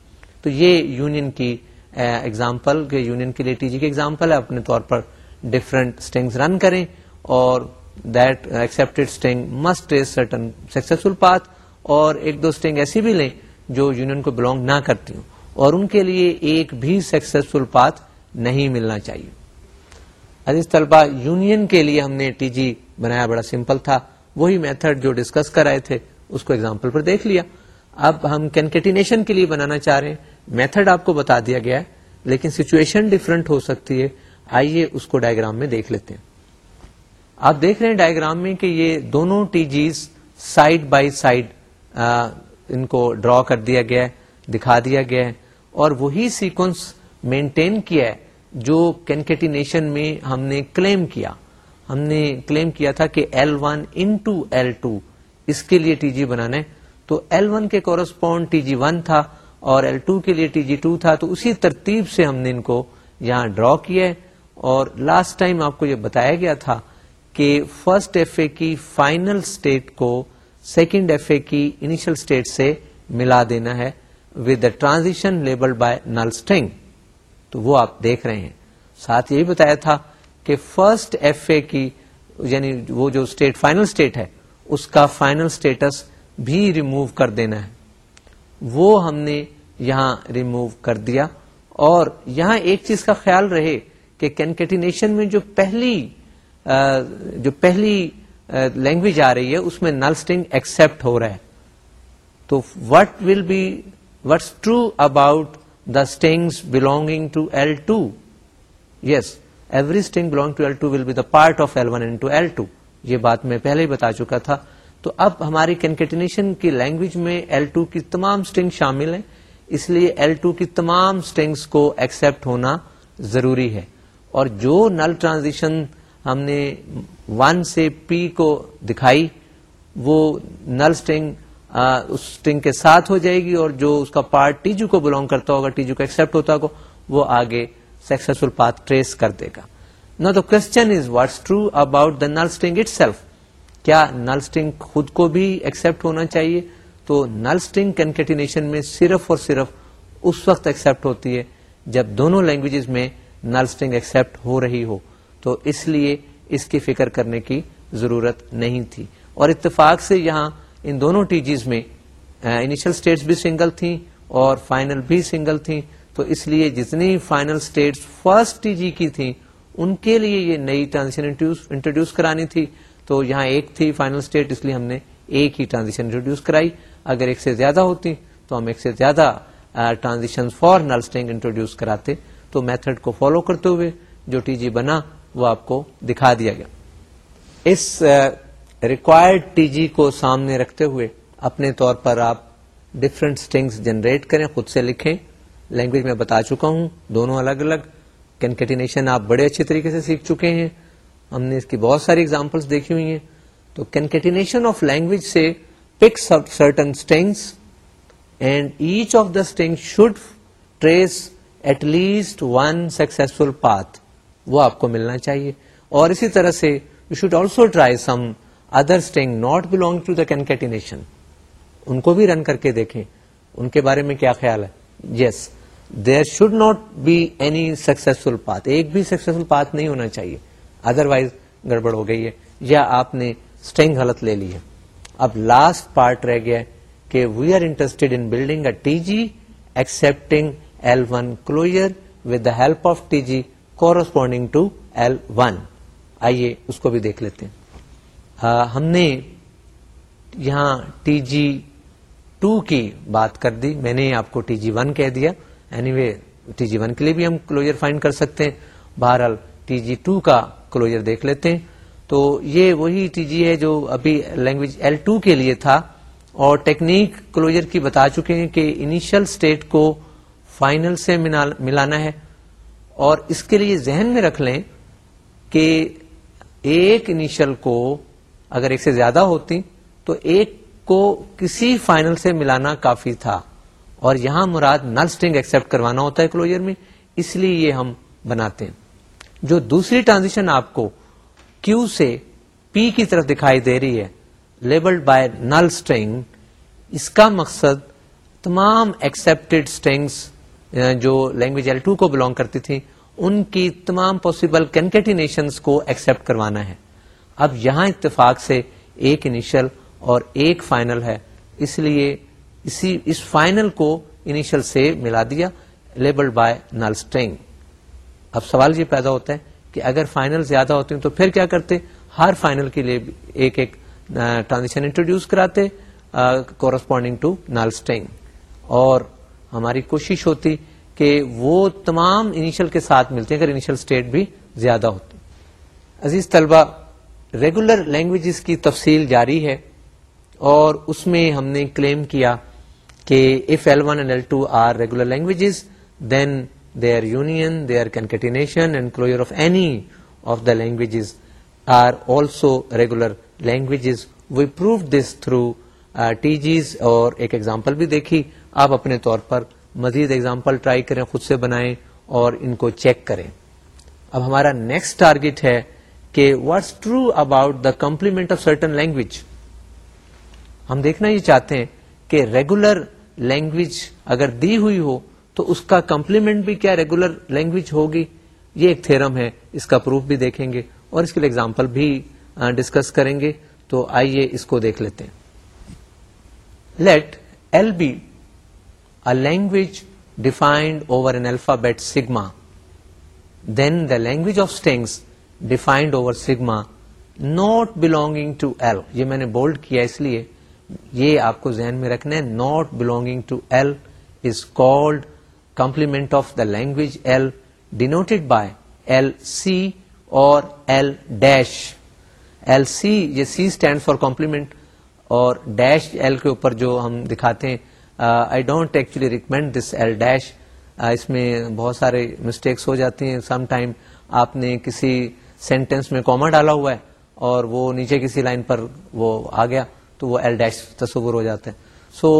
تو یہ یونین کی ایگزامپل یونین کے لیے ٹی جی کی ایگزامپل ہے۔ اپنے طور پر ڈفرنٹ اسٹنگس رن کریں اور that accept string must is certain successful path اور ایک دو اسٹنگ ایسی بھی لیں جو یونین کو بلونگ نہ کرتی ہوں۔ اور ان کے لیے ایک بھی سکسیسفل پاتھ نہیں ملنا چاہیے۔ عزیز طلبہ، یونین کے لیے ہم نے ٹی جی بنایا، بڑا سمپل تھا۔ وہی میتھڈ جو ڈسکس کر رہے تھے، اس کو ایگزامپل پر دیکھ لیا۔ اب ہم کینکیٹینیشن کے لیے بنانا چاہ رہے ہیں۔ میتھڈ آپ کو بتا دیا گیا ہے، لیکن سچویشن ڈفرنٹ ہو سکتی ہے۔ آئیے اس کو ڈائگرام میں دیکھ لیتے ہیں۔ آپ دیکھ رہے ہیں ڈائگرام میں کہ یہ دونوں T Gs side by side ان کو ڈرا کر دیا گیا ہے، دکھا دیا گیا ہے۔ اور وہی سیکوینس مینٹین کیا ہے۔ جو کینکیٹینیشن میں ہم نے کلیم کیا، ہم نے کلیم کیا تھا کہ L one into L two اس کے لیے ٹی جی بنانا ہے۔ تو ایل ون کے کورسپونڈ ٹی جی ون تھا اور ایل ٹو کے لیے ٹی جی ٹو تھا۔ تو اسی ترتیب سے ہم نے ان کو یہاں ڈرا کیا ہے۔ اور لاسٹ ٹائم آپ کو یہ بتایا گیا تھا کہ فرسٹ ایف اے کی فائنل اسٹیٹ کو سیکنڈ ایف اے کی انیشل اسٹیٹ سے ملا دینا ہے with the transition label by null string تو وہ آپ دیکھ رہے ہیں۔ ساتھ یہی بتایا تھا کہ فرسٹ ایف اے کی یعنی وہ جو اسٹیٹ فائنل اسٹیٹ ہے، اس کا فائنل اسٹیٹس بھی ریموو کر دینا ہے۔ وہ ہم نے یہاں ریموو کر دیا۔ اور یہاں ایک چیز کا خیال رہے کہ کینکیٹینیشن میں جو پہلی جو پہلی لینگویج آ رہی ہے، اس میں نل اسٹنگ ایکسپٹ ہو رہا ہے۔ تو what will be what's true about the strings belonging to L two yes every string belong to L two will be the part of L one and to L two یہ بات میں پہلے ہی بتا چکا تھا۔ تو اب ہماری کنکیٹنیشن کی لینگویج میں ایل ٹو کی تمام اسٹنگ شامل ہیں۔ اس لیے ایل ٹو کی تمام اسٹنگس کو ایکسپٹ ہونا ضروری ہے۔ اور جو نل ٹرانزیشن ہم نے ون سے پی کو دکھائی، وہ نل اسٹنگ اس اسٹنگ کے ساتھ ہو جائے گی اور جو اس کا پارٹ ٹیجو کو بلونگ کرتا ہوگا، ٹیجو کو ایکسپٹ ہوتا ہوگا، وہ آگے سکسیسفل پاتھ ٹریس کر دے گا۔ نا the question is what's true about the null string it سیلف کیا نل اسٹنگ خود کو بھی ایکسپٹ ہونا چاہیے؟ تو نل اسٹنگ کنکیٹینیشن میں صرف اور صرف اس وقت ایکسپٹ ہوتی ہے جب دونوں لینگویجز میں نل اسٹنگ ایکسپٹ ہو رہی ہو۔ تو اس لیے اس کی فکر کرنے کی ضرورت نہیں تھی۔ اور اتفاق سے یہاں ان دونوں ٹیجیز میں انیشل اسٹیٹس بھی سنگل تھیں اور فائنل بھی سنگل تھیں۔ تو اس لیے جتنی final states first T G کی تھیں، ان کے لیے یہ نئی ٹرانزیشن انٹروڈیوس کرانی تھی۔ تو یہاں ایک تھی فائنل اسٹیٹ اس لیے ہم نے ایک ہی ٹرانزیشن انٹروڈیوس کرائی۔ اگر ایک سے زیادہ ہوتی تو ہم ایک سے زیادہ transition for null string introduce کراتے۔ تو میتھڈ کو فالو کرتے ہوئے جو ٹی جی بنا وہ آپ کو دکھا دیا گیا۔ اس ریکوائرڈ ٹی جی کو سامنے رکھتے ہوئے اپنے طور پر آپ ڈفرینٹ اسٹنگس جنریٹ کریں، خود سے لکھیں۔ لینگویج میں بتا چکا ہوں، دونوں الگ الگ۔ کینکٹینیشن آپ بڑے اچھے طریقے سے سیکھ چکے ہیں۔ ہم نے اس کی بہت ساری ایگزامپلس دیکھی ہوئی ہیں۔ تو کینکٹینیشن آف لینگویج سے pick certain strings and each of the string should trace at least one successful path وہ آپ کو ملنا چاہیے۔ اور اسی طرح سے you should also try some other string not belong to the concatenation ان کو بھی رن کر کے دیکھیں۔ ان کے بارے میں کیا خیال ہے؟ Yes there should not be any successful path ایک بھی سکسیسفل پاتھ نہیں ہونا چاہیے۔ ادر وائز گڑبڑ ہو گئی ہے۔ یا آپ نے اسٹنگ غلط لے لی ہے۔ اب لاسٹ پارٹ رہ گیا کہ we are interested in building a T G accepting L one closure with the help of T G corresponding to L one آئیے اس کو بھی دیکھ لیتے ہیں۔ ہاں، ہم نے یہاں ٹی جی ٹو کی بات کر دی۔ میں نے آپ کو ٹی جی ون کہہ دیا۔ Anyway T G one کے لیے بھی ہم کلوجر فائنڈ کر سکتے ہیں۔ بہرحال، ٹی جی ٹو کا کلوجر دیکھ لیتے ہیں۔ تو یہ وہی ٹی جی ہے جو ابھی لینگویج ایل ٹو کے لیے تھا۔ اور ٹیکنیک کلوجر کی بتا چکے ہیں کہ انیشل اسٹیٹ کو فائنل سے ملانا ہے۔ اور اس کے لیے ذہن میں رکھ لیں کہ ایک انیشل کو اگر ایک سے زیادہ ہوتی تو ایک کو کسی فائنل سے ملانا کافی تھا اور یہاں مراد نل اسٹنگ ایکسپٹ کروانا ہوتا ہے کلوجر میں، اس لیے یہ ہم بناتے ہیں۔ جو دوسری ٹرانزیشن آپ کو کیو سے پی کی طرف دکھائی دے رہی ہے، لیبلڈ بائی نل اسٹنگ اس کا مقصد تمام ایکسپٹیڈ اسٹنگس جو لینگویج ایل ٹو کو بلونگ کرتی تھی ان کی تمام پاسبل کینکیٹینیشنس کو ایکسپٹ کروانا ہے۔ ب یہاں اتفاق سے ایک انیشل اور ایک فائنل ہے۔ اس لیے اسی اس فائنل کو انیشل سے ملا دیا لیبل بائی نل اسٹینگ اب سوال یہ پیدا ہوتا ہے کہ اگر فائنل زیادہ ہوتے ہیں تو پھر کیا کرتے؟ ہر فائنل کے لیے ایک ایک ٹرانزیکشن انٹروڈیوس کراتے کورسپونڈنگ ٹو نل اسٹینگ اور ہماری کوشش ہوتی کہ وہ تمام انیشل کے ساتھ ملتے ہیں، اگر انیشل اسٹیٹ بھی زیادہ ہوتی عزیز طلبہ ریگولر لینگویجز کی تفصیل جاری ہے اور اس میں ہم نے کلیم کیا کہ if L one and L two are regular languages then they are union they are and closure of any of the languages are also regular languages we prove this through T Gs اور ایک example بھی دیکھی۔ آپ اپنے طور پر مزید example try کریں، خود سے بنائیں اور ان کو چیک کریں۔ اب ہمارا نیکسٹ ٹارگیٹ ہے کہ what's true about the complement of certain language ہم دیکھنا یہ چاہتے ہیں کہ ریگولر لینگویج اگر دی ہوئی ہو تو اس کا کمپلیمنٹ بھی کیا ریگولر لینگویج ہوگی؟ یہ ایک تھرم ہے، اس کا پروف بھی دیکھیں گے اور اس کے لیے ایگزامپل بھی ڈسکس کریں گے۔ تو آئیے اس کو دیکھ لیتے ہیں۔ Let L be language defined over an alphabet sigma then the language of strings defined over sigma not belonging to L یہ میں نے بولڈ کیا اس لیے یہ آپ کو ذہن میں رکھنا ہے not belonging to L is called complement of the language L denoted by L C اور ایل ڈیش ایل سی یہ سی اسٹینڈ فار کمپلیمنٹ اور ڈیش ایل کے اوپر جو ہم دکھاتے ہیں I don't actually recommend this L dash اس میں بہت سارے مسٹیکس ہو جاتی ہیں. سم ٹائم آپ نے کسی سینٹینس میں کامر ڈالا ہوا ہے اور وہ نیچے کسی لائن پر وہ آ گیا تو وہ ایل ڈیش تصور ہو جاتا ہے۔ So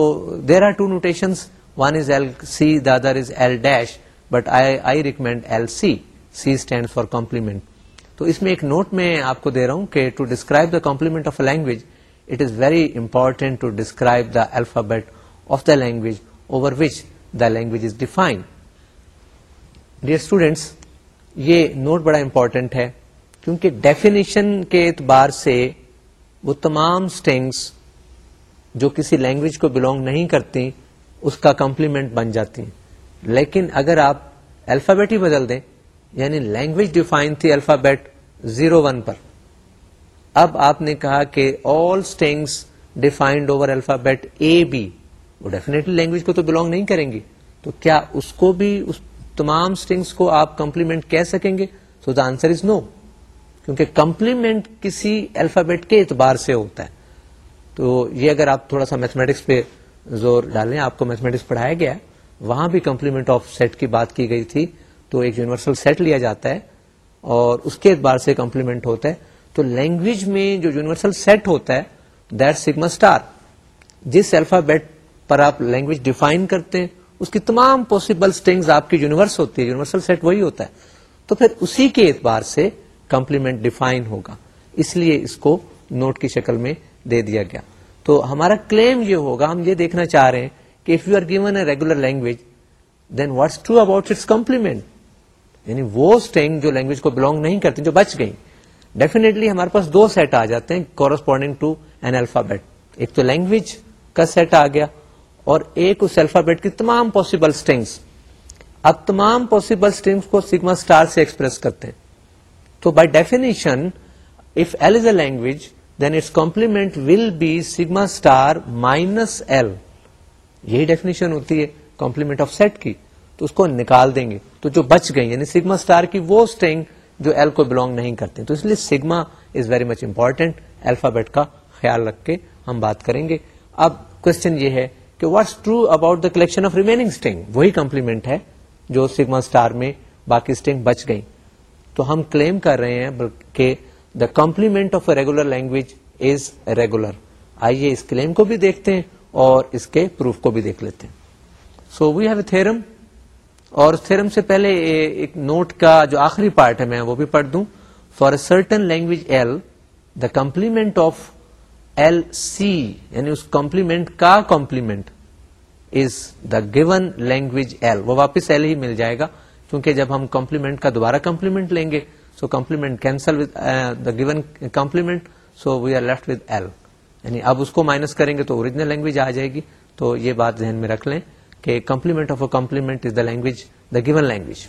there are two notations one is L C the other is L dash but I recommend L C C stand for complement تو اس میں ایک نوٹ میں آپ کو دے رہا ہوں کہ to describe the complement of a language it is very important to describe the alphabet of the language over which the language is defined dear students یہ نوٹ بڑا امپورٹنٹ ہے۔ کیونکہ ڈیفینیشن کے اعتبار سے وہ تمام اسٹینگس جو کسی لینگویج کو بلونگ نہیں کرتی، اس کا کمپلیمنٹ بن جاتی ہیں۔ لیکن اگر آپ الفابیٹ ہی بدل دیں یعنی لینگویج ڈیفائن تھی الفابیٹ زیرو ون پر۔ اب آپ نے کہا کہ all strings defined over alphabet A B وہ ڈیفینیٹلی لینگویج کو تو بلونگ نہیں کریں گی۔ تو کیا اس کو بھی، اس تمام اسٹنگس کو آپ کمپلیمنٹ کہہ سکیں گے؟ So the answer is no کیونکہ کمپلیمنٹ کسی الفابیٹ کے اعتبار سے ہوتا ہے۔ تو یہ اگر آپ تھوڑا سا میتھمیٹکس پہ زور ڈالیں، آپ کو میتھمیٹکس پڑھایا گیا وہاں بھی کمپلیمنٹ آف سیٹ کی بات کی گئی تھی۔ تو ایک یونیورسل سیٹ لیا جاتا ہے اور اس کے اعتبار سے کمپلیمنٹ ہوتا ہے۔ تو لینگویج میں جو یونیورسل سیٹ ہوتا ہے دیٹ سگما اسٹار جس الفابیٹ پر آپ لینگویج ڈیفائن کرتے ہیں، اس کی تمام پاسبل اسٹنگز آپ کی یونیورس ہوتی ہے۔ یونیورسل سیٹ وہی ہوتا ہے۔ تو پھر اسی کے اعتبار سے کمپلیمنٹ ڈیفائن ہوگا۔ اس لیے اس کو نوٹ کی شکل میں دے دیا گیا۔ تو ہمارا کلیم یہ ہوگا، ہم یہ دیکھنا چاہ رہے ہیں کہ if you are given a regular language then what's true about its complement یعنی وہ اسٹینگ جو لینگویج کو بلونگ نہیں کرتی، جو بچ گئی۔ ڈیفینیٹلی ہمارے پاس دو سیٹ آ جاتے ہیں کورسپونڈنگ ٹو این الفابیٹ ایک تو لینگویج کا سیٹ آ گیا اور ایک اس الفابیٹ کی تمام پاسبل اسٹنگس اب تمام پاسبل اسٹنگس کو سگما اسٹار سے ایکسپریس کرتے ہیں۔ تو by definition if L is a language then its complement will be sigma star minus L یہی ڈیفینیشن ہوتی ہے کمپلیمنٹ آف سیٹ کی، تو اس کو نکال دیں گے۔ تو جو بچ گئی یعنی سگما اسٹار کی وہ اسٹنگ جو ایل کو بلونگ نہیں کرتے۔ تو اس لیے sigma is very much important alphabet کا خیال رکھ کے ہم بات کریں گے۔ اب کوشچن یہ ہے کہ what's true about the collection of remaining string وہی کمپلیمنٹ ہے جو سگما اسٹار میں باقی اسٹنگ بچ گئی۔ تو ہم کلیم کر رہے ہیں کہ the complement of a regular language is regular آئیے اس کلیم کو بھی دیکھتے ہیں اور اس کے پروف کو بھی دیکھ لیتے ہیں۔ So we have a theorem اور تھرم سے پہلے ایک نوٹ کا جو آخری پارٹ ہے میں وہ بھی پڑھ دوں۔ For a certain language L the complement of L C یعنی اس کمپلیمنٹ کا complement is the given language L وہ واپس ایل ہی مل جائے گا۔ کیونکہ جب ہم کمپلیمنٹ کا دوبارہ کمپلیمنٹ لیں گے so complement cancel the given complement so we are left with L یعنی اب اس کو مائنس کریں گے تو اوریجنل لینگویج آ جائے گی۔ تو یہ بات ذہن میں رکھ لیں کہ complement of a complement is the language the given language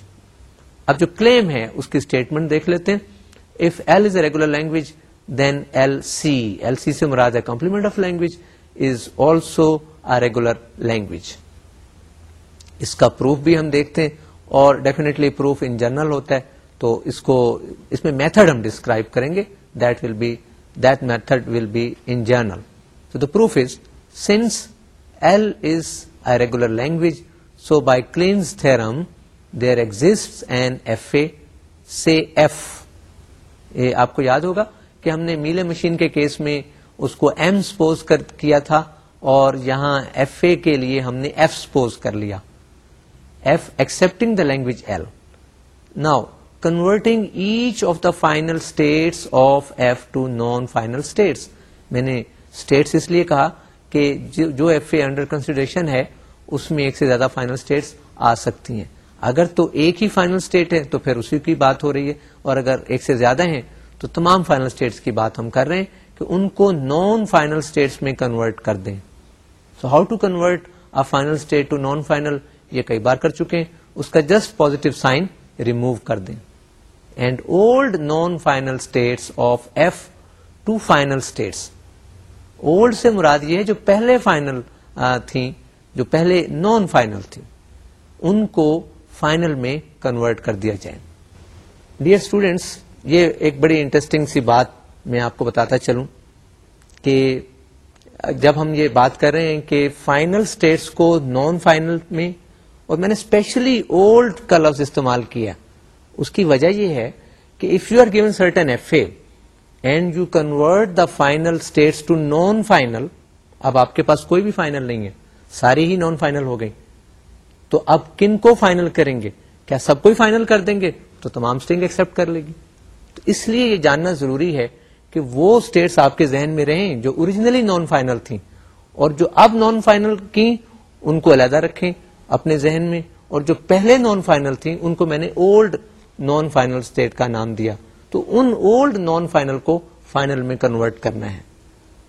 اب جو کلیم ہے، اس کی اسٹیٹمنٹ دیکھ لیتے ہیں۔ If L is a regular language then L C L C سے مراد ہے complement of language is also a regular language اس کا پروف بھی ہم دیکھتے ہیں۔ اور ڈیفینیٹلی پروف ان جنرل ہوتا ہے، تو اس کو، اس میں میتھڈ ہم ڈسکرائب کریں گے that will be that method will be in general so the proof is since L is a regular language so by Kleene's theorem there exist an F A say F یہ آپ کو یاد ہوگا کہ ہم نے میلے مشین کے case میں اس کو ایم سپوز کیا تھا، اور یہاں ایف اے کے لیے ہم نے ایف سپوز کر لیا۔ F accepting the language L now converting each of the final states of F to non final states میں نے اسٹیٹس اس لیے کہا کہ جو ایف اے انڈر کنسیڈریشن ہے اس میں ایک سے زیادہ فائنل اسٹیٹس آ سکتی ہیں اگر تو ایک ہی فائنل اسٹیٹ ہے تو پھر اسی کی بات ہو رہی ہے اور اگر ایک سے زیادہ ہیں تو تمام فائنل اسٹیٹس کی بات ہم کر رہے ہیں کہ ان کو نان فائنل اسٹیٹس میں کنورٹ کر دیں so how to convert a final state to non final یہ کئی بار کر چکے ہیں، اس کا جسٹ پوزیٹو سائن ریمو کر دیں۔ And old non final states of F to final states old سے مراد یہ ہے جو پہلے فائنل تھیں، جو پہلے نان فائنل تھی ان کو فائنل میں کنورٹ کر دیا جائے۔ ڈیئر اسٹوڈینٹس یہ ایک بڑی انٹرسٹنگ سی بات میں آپ کو بتاتا چلوں کہ جب ہم یہ بات کر رہے ہیں کہ فائنل اسٹیٹس کو نان فائنل میں اور میں نے اسپیشلی اولڈ کا لفظ استعمال کیا. اس کی وجہ یہ ہے کہ if you are given certain F A and you convert the final states to non final اب آپ کے پاس کوئی بھی فائنل نہیں ہے. ساری ہی نان فائنل ہو گئی. تو اب کن کو فائنل کریں گے؟ کیا سب کو ہی فائنل کر دیں گے؟ تو تمام اسٹنگ ایکسپٹ کر لے گی. تو اس لیے یہ جاننا ضروری ہے کہ وہ اسٹیٹس آپ کے ذہن میں رہیں جو اوریجنلی نان فائنل تھیں اور جو اب نان فائنل کی، ان کو علیحدہ رکھیں اپنے ذہن میں اور جو پہلے نان فائنل تھیں، ان کو میں نے اولڈ نان فائنل اسٹیٹ کا نام دیا۔ تو ان اولڈ نان فائنل کو فائنل میں کنورٹ کرنا ہے۔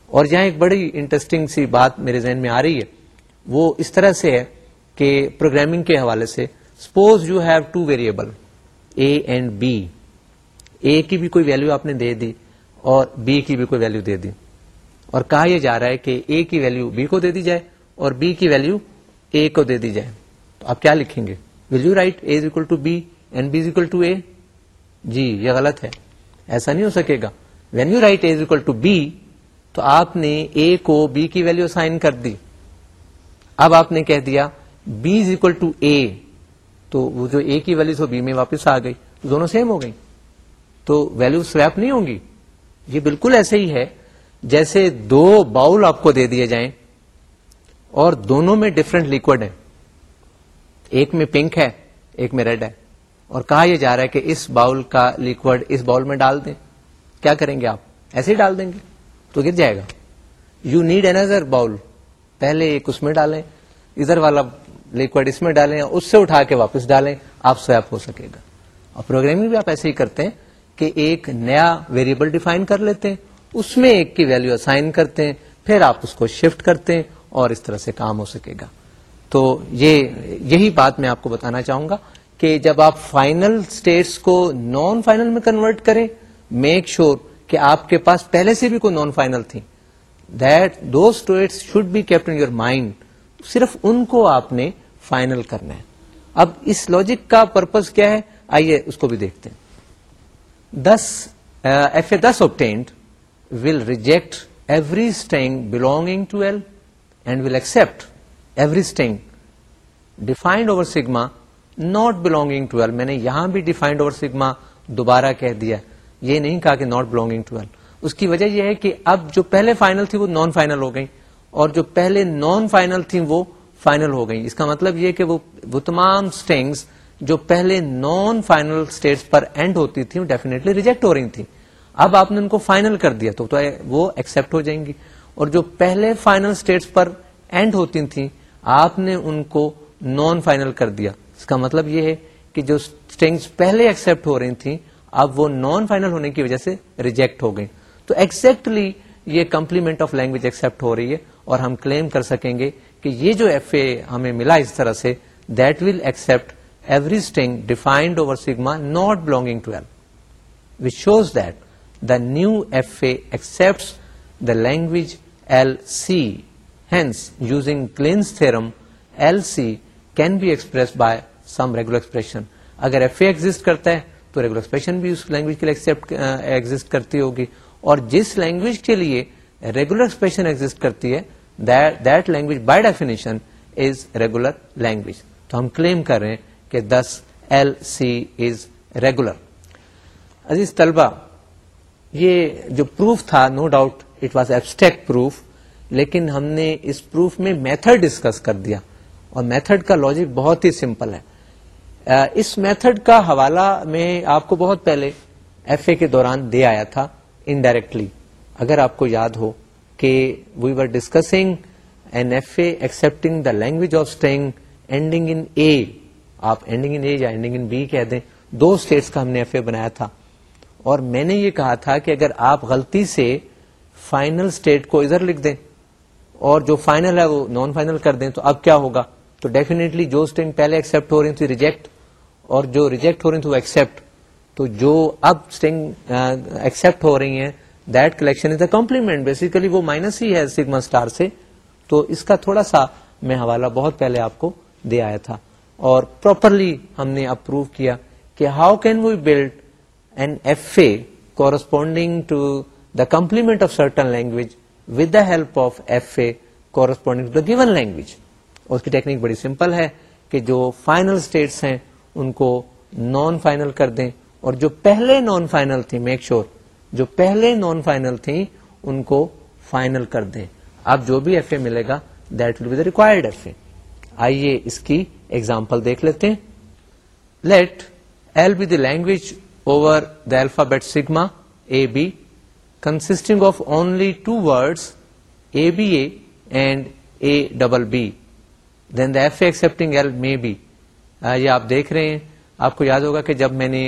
اور یہاں ایک بڑی انٹرسٹنگ سی بات میرے ذہن میں آ رہی ہے۔ وہ اس طرح سے ہے کہ پروگرامنگ کے حوالے سے suppose you have two variable A and B A کی بھی کوئی ویلو آپ نے دے دی اور بی کی بھی کوئی ویلو دے دی۔ اور کہا یہ جا رہا ہے کہ اے کی ویلو بی کو دے دی جائے اور بی کی ویلو اے کو دے دی جائے۔ تو آپ کیا لکھیں گے؟ Will you write A is equal to B and B is equal to A جی یہ غلط ہے۔ ایسا نہیں ہو سکے گا۔ When you write A is equal to B تو آپ نے اے کو بی کی ویلو سائن کر دی۔ اب آپ نے کہہ دیا B is equal to A تو وہ جو اے کی ویلو بی میں واپس آ گئی۔ دونوں سیم ہو گئی۔ تو ویلو سویپ نہیں ہوں گی۔ یہ بالکل ایسے ہی ہے، جیسے دو باؤل آپ کو دے دیے جائیں۔ اور دونوں میں ڈفرنٹ لیکوڈ ہے ایک میں پنک ہے، ایک میں ریڈ ہے۔ اور کہا یہ جا رہا ہے کہ اس باؤل کا لیکوڈ اس باؤل میں ڈال دیں۔ کیا کریں گے آپ؟ ایسے ہی ڈال دیں گے تو گر جائے گا۔ یو نیڈ اندر باؤل پہلے ایک اس میں ڈالیں، ادھر والا لیکوڈ اس میں ڈالیں اس سے اٹھا کے واپس ڈالیں، آپ سویپ ہو سکے گا۔ اور پروگرامنگ بھی آپ ایسے ہی کرتے ہیں کہ ایک نیا ویریبل ڈیفائن کر لیتے ہیں، اس میں ایک کی ویلو اسائن کرتے ہیں، پھر آپ اس کو شفٹ کرتے ہیں اور اس طرح سے کام ہو سکے گا۔ تو یہ، یہی بات میں آپ کو بتانا چاہوں گا کہ جب آپ فائنل اسٹیٹس کو نان فائنل میں کنورٹ کریں میک شیور کہ آپ کے پاس پہلے سے بھی کوئی نان فائنل تھی۔ That do states should be kept in your mind صرف ان کو آپ نے فائنل کرنا ہے۔ اب اس لاجک کا پرپز کیا ہے؟ آئیے اس کو بھی دیکھتے ہیں۔ This F A this obtained will reject every string belonging to L and will accept every string defined over sigma not belonging to L میں نے یہاں بھی ڈیفائنڈ اوور سیگما دوبارہ کہہ دیا یہ نہیں کہا کہ ناٹ بلونگنگ ٹو ایل اس کی وجہ یہ ہے کہ اب جو پہلے فائنل تھی وہ نان فائنل ہو گئی اور جو پہلے نان فائنل تھی وہ فائنل ہو گئی اس کا مطلب یہ کہ وہ وہ تمام اسٹینگس جو پہلے نان فائنل اسٹیٹس پر اینڈ ہوتی تھی ڈیفینیٹلی ریجیکٹ ہو رہی تھی اب آپ نے ان کو فائنل کر دیا تو وہ ایکسپٹ ہو جائیں گی۔ اور جو پہلے فائنل اسٹیٹس پر اینڈ ہوتی تھیں، آپ نے ان کو نان فائنل کر دیا۔ اس کا مطلب یہ ہے کہ جو اسٹینگس پہلے ایکسپٹ ہو رہی تھیں، اب وہ نان فائنل ہونے کی وجہ سے ریجیکٹ ہو گئی تو ایکزیکٹلی یہ کمپلیمنٹ آف لینگویج ایکسپٹ ہو رہی ہے اور ہم کلیم کر سکیں گے کہ یہ جو ایف اے ہمیں ملا اس طرح سے that will accept every string defined over sigma not belonging to L which shows that the new F A accept the language L C hence using Kleene's theorem L C can be express by some regular expression اگر F A exist کرتا ہے تو regular expression بھی اس language کے لیے accept exit کرتی ہوگی اور جس لینگویج کے لیے ریگولر ایکسپریشن ایگزٹ کرتی ہے that language by definition is regular language تو ہم کلیم کر رہے ہیں کہ this L C is regular عزیز طلبہ یہ جو پروف تھا no doubt it was abstract proof لیکن ہم نے اس پروف میں میتھڈ ڈسکس کر دیا۔ اور میتھڈ کا لاجک بہت ہی سمپل ہے۔ uh, اس میتھڈ کا حوالہ میں آپ کو بہت پہلے ایف اے کے دوران دے آیا تھا انڈائریکٹلی اگر آپ کو یاد ہو کہ we were discussing N F A accepting the language of string ending in A آپ اینڈنگ ان اے یا اینڈنگ ان بی کہہ دیں، دو اسٹیٹس کا ہم نے ایف اے بنایا تھا۔ اور میں نے یہ کہا تھا کہ اگر آپ غلطی سے فائنل اسٹیٹ کو ادھر لکھ دیں اور جو فائنل ہے وہ نان فائنل کر دیں تو اب کیا ہوگا؟ تو ڈیفینیٹلی جو اسٹینگ پہلے ایکسپٹ ہو رہی تھی ریجیکٹ اور جو ریجیکٹ ہو رہی تھی وہ ایکسپٹ تو جو اب اسٹینگ ایکسپٹ ہو رہی ہیں that collection is a complement basically وہ مائنس ہی ہے سگما اسٹار سے. تو اس کا تھوڑا سا میں حوالہ بہت پہلے آپ کو دے آیا تھا اور پراپرلی ہم نے اپروو کیا کہ how can we build an F A corresponding to the complement of certain language with the help of F A corresponding to the given language اس کی ٹیکنیک بڑی سمپل ہے کہ جو فائنل اسٹیٹس ہیں ان کو نان فائنل کر دیں اور جو پہلے نان فائنل تھی میک شیور جو پہلے نان فائنل تھیں ان کو فائنل کر دیں اب جو بھی ایف اے ملے گا that will be the required F A آئیے اس کی ایگزامپل دیکھ لیتے ہیں let L be the language over the alphabet sigma A B consisting of only two words A B A and A double B then the F A accepting L may be یہ آپ دیکھ رہے ہیں آپ کو یاد ہوگا کہ جب میں نے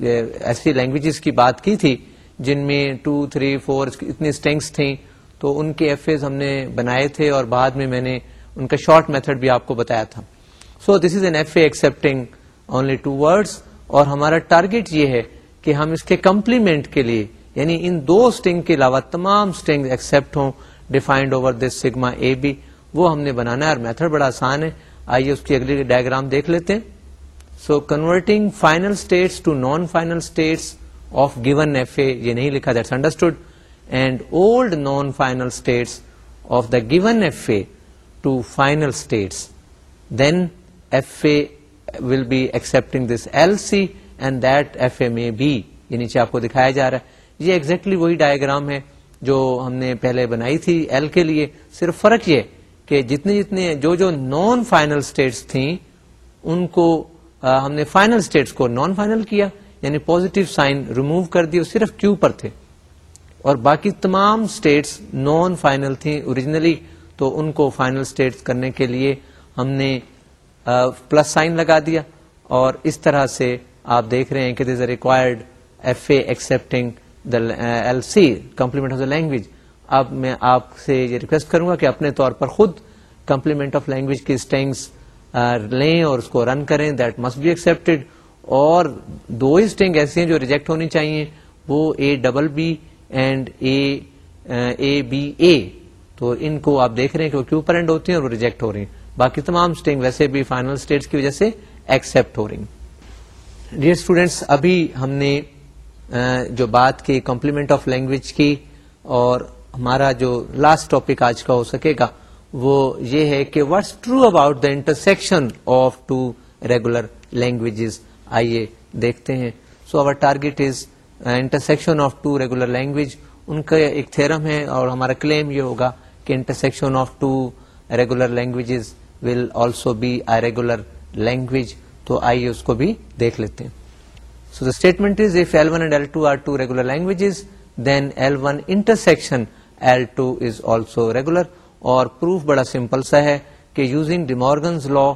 ایسی لینگویجز کی بات کی تھی جن میں ٹو تھری فور اتنی اسٹینگس تھیں تو ان کے ایف اے ہم نے بنائے تھے اور بعد میں میں نے ان کا شارٹ میتھڈ بھی آپ کو بتایا تھا so this is an F A accepting only two words اور ہمارا ٹارگیٹ یہ ہے کہ ہم اس کے کمپلیمنٹ کے لیے یعنی ان دو اسٹنگ کے علاوہ تمام اسٹنگ ایکسپٹ ہوں defined over this sigma A B وہ ہم نے بنانا ہے اور میتھڈ بڑا آسان ہے۔ آئیے اس کی اگلی ڈائگرام دیکھ لیتے ہیں۔ So converting final states to non final states of given F A یہ نہیں لکھا that's understood and old non final states of the given F A to final states then F A will be accepting this L C and that F A may be یہ نیچے آپ کو دکھایا جا رہا ہے۔ یہ ایگزیکٹلی وہی ڈائگرام ہے جو ہم نے پہلے بنائی تھی ایل کے لیے۔ صرف فرق یہ کہ جتنے جتنے جو جو نان فائنل اسٹیٹس تھیں، ان کو ہم نے فائنل اسٹیٹس کو نان فائنل کیا یعنی پوزیٹو سائن ریموو کر دیا صرف کیو پر تھے۔ اور باقی تمام اسٹیٹس نان فائنل تھیں اوریجنلی تو ان کو فائنل اسٹیٹس کرنے کے لیے ہم نے پلس سائن لگا دیا۔ اور اس طرح سے آپ دیکھ رہے ہیں کہ thus a required F A accepting L C complement of the language اب میں آپ سے یہ ریکویسٹ کروں گا کہ اپنے طور پر خود کمپلیمنٹ آف لینگویج کی اسٹینگس uh, لیں اور اس کو رن کریں. دیٹ مسٹ بی ایکسپٹیڈ اور دو ہی اسٹینگ ایسی ہیں جو ریجیکٹ ہونی چاہیے. وہ A double B and A B A تو ان کو آپ دیکھ رہے ہیں کہ وہ کیو پر اینڈ ہوتی ہیں اور وہ ریجیکٹ ہو رہی ہیں. باقی تمام اسٹینگ ویسے بھی فائنل اسٹیٹس کی وجہ سے ایکسپٹ ہو رہی ہیں. ڈیئر اسٹوڈینٹس ابھی ہم نے جو بات کی کمپلیمنٹ آف لینگویج کی اور ہمارا جو لاسٹ ٹاپک آج کا ہو سکے گا، وہ یہ ہے کہ what's true about the intersection of two regular languages آئیے دیکھتے ہیں۔ So our target is intersection of two regular language ان کا ایک تھرم ہے اور ہمارا کلیم یہ ہوگا کہ intersection of two regular languages will also be a regular language تو آئیے اس کو بھی دیکھ لیتے ہیں۔ So the statement is if L1 and L2 are two regular languages, then L1 intersection L2 is also regular. اور پروف بڑا سمپل سا ہے کہ using De Morgan's law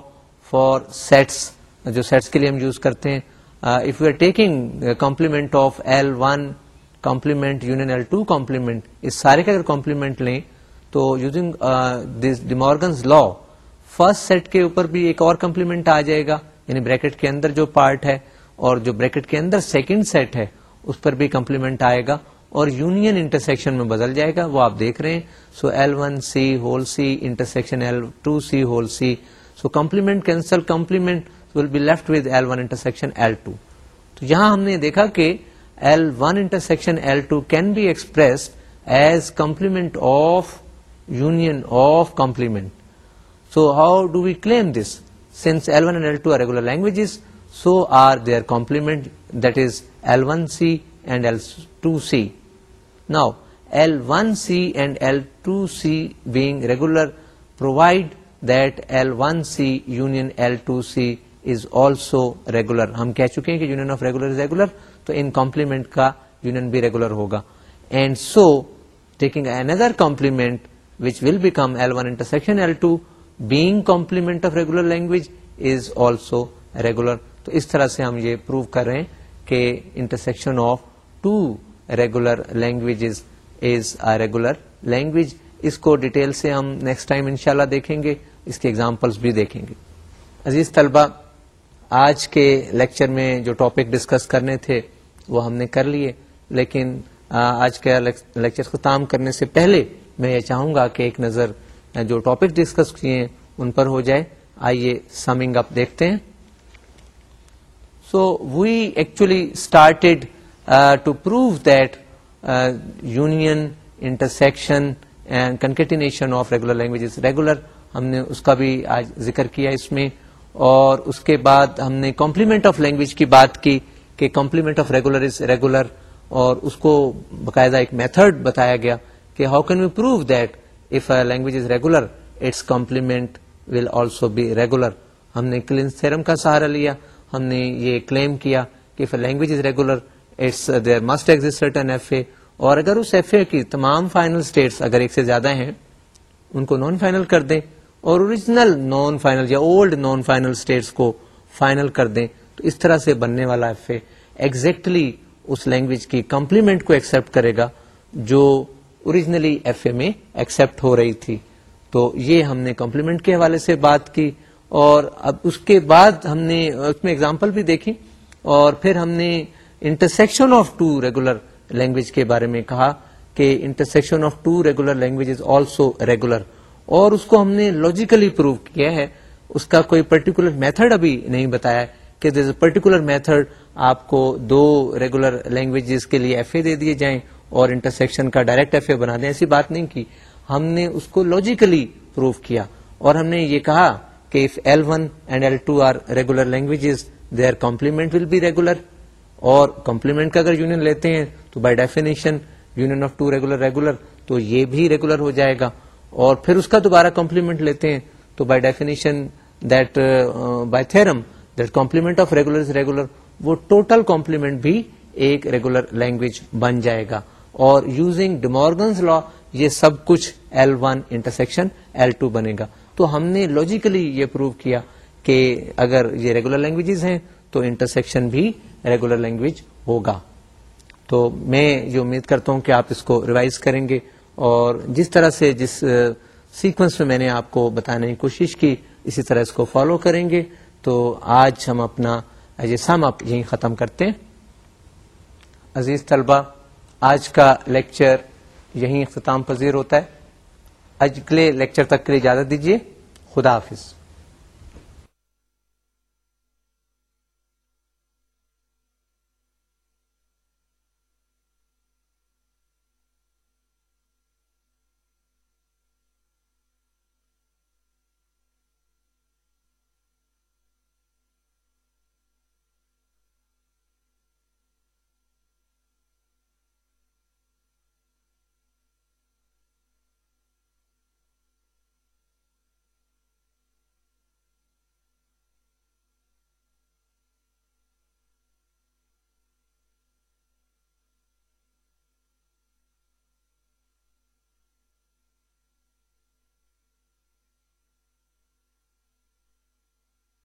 for sets جو سیٹس کے لیے ہم یوز کرتے ہیں if you are taking complement of L one complement union L two complement اس سارے کا اگر کمپلیمنٹ لیں تو using this De Morgan's law first set کے اوپر بھی ایک اور کمپلیمنٹ آ جائے گا یعنی بریکٹ کے اندر جو پارٹ ہے اور جو بریکٹ کے اندر سیکنڈ سیٹ ہے، اس پر بھی کمپلیمنٹ آئے گا اور یونین انٹرسیکشن میں بدل جائے گا۔ وہ آپ دیکھ رہے ہیں۔ So L one C whole C intersection L two C whole C so complement cancel complement will be left with L one intersection L two تو یہاں ہم نے دیکھا کہ L one intersection L two can be express as complement of union of complement so how do we claim this since L one and L two are regular languages so are their complement that is L one C and L two C now L one C and L two C being regular provided that L one C union L two C is also regular ہم کہہ چکے ہیں کہ union of regular is regular تو ان complement کا union بھی regular ہوگا. And so taking another complement which will become L one intersection L two being complement of regular language is also regular تو اس طرح سے ہم یہ پروو کر رہے ہیں کہ intersection of two regular languages is a regular language اس کو ڈیٹیل سے ہم نیکسٹ ٹائم انشاءاللہ دیکھیں گے، اس کے ایگزامپلس بھی دیکھیں گے۔ عزیز طلبہ، آج کے لیکچر میں جو ٹاپک ڈسکس کرنے تھے، وہ ہم نے کر لیے۔ لیکن آج کے لیکچر ختم کرنے سے پہلے میں یہ چاہوں گا کہ ایک نظر، جو ٹاپک ڈسکس کیے ان پر ہو جائے۔ آئیے سمنگ اپ دیکھتے ہیں۔ So we actually started to prove that union intersection and concatenation of regular language regular ہم نے اس کا بھی آج ذکر کیا اس میں اور اس کے بعد ہم نے کمپلیمنٹ آف لینگویج کی بات کی کہ complement of regular is regular اور اس کو باقاعدہ ایک میتھڈ بتایا گیا کہ how can we prove that if language is regular its complement will also be regular ہم نے کلینس تھرم کا سہارا لیا ہم نے یہ کلیم کیا کہ if a language is regular its there must exist certain F A اور اگر اس ایف اے کی تمام فائنل اسٹیٹس اگر ایک سے زیادہ ہیں، ان کو نان فائنل کر دیں اور اوریجنل نان فائنل یا اولڈ نان فائنل اسٹیٹس کو فائنل کر دیں، تو اس طرح سے بننے والا ایف اے ایگزیکٹلی اس لینگویج کی کمپلیمنٹ کو ایکسپٹ کرے گا جو اوریجنلی ایف اے میں ایکسپٹ ہو رہی تھی۔ تو یہ ہم نے کمپلیمنٹ کے حوالے سے بات کی۔ اور اب اس کے بعد ہم نے اس میں اگزامپل بھی دیکھی اور پھر ہم نے intersection of two regular language کے بارے میں کہا کہ intersection of two regular language is also regular اور اس کو ہم نے لاجیکلی پروو کیا ہے۔ اس کا کوئی پرٹیکولر میتھڈ ابھی نہیں بتایا کہ دیر اے پرٹیکولر میتھڈ آپ کو دو ریگولر لینگویجز کے لیے ایف اے دے دیے جائیں اور انٹرسیکشن کا ڈائریکٹ ایف اے بنا دیں، ایسی بات نہیں کی۔ ہم نے اس کو لاجیکلی پروو کیا اور ہم نے یہ کہا کہ if L one and L two are regular languages they are complement will be regular اور کمپلیمنٹ کا اگر یونین لیتے ہیں، تو by definition union of two regular regular تو یہ بھی ریگولر ہو جائے گا. اور پھر اس کا دوبارہ کمپلیمنٹ لیتے ہیں، تو by definition that by theorem that complement of regular is regular وہ ٹوٹل کمپلیمنٹ بھی ایک ریگولر لینگویج بن جائے گا. اور یوزنگ ڈیمورگنز لا یہ سب کچھ L one intersection L two بنے گا. تو ہم نے لاجیکلی یہ پروو کیا کہ اگر یہ ریگولر لینگویجز ہیں تو انٹرسیکشن بھی ریگولر لینگویج ہوگا۔ تو میں یہ امید کرتا ہوں کہ آپ اس کو ریوائز کریں گے اور جس طرح سے جس سیکوینس میں میں نے آپ کو بتانے کی کوشش کی، اسی طرح اس کو فالو کریں گے۔ تو آج ہم اپنا سم اپ یہیں ختم کرتے ہیں۔ عزیز طلبہ، آج کا لیکچر یہیں اختتام پذیر ہوتا ہے۔ اگلے لیکچر تک کے لیے اجازت دیجیے خدا حافظ۔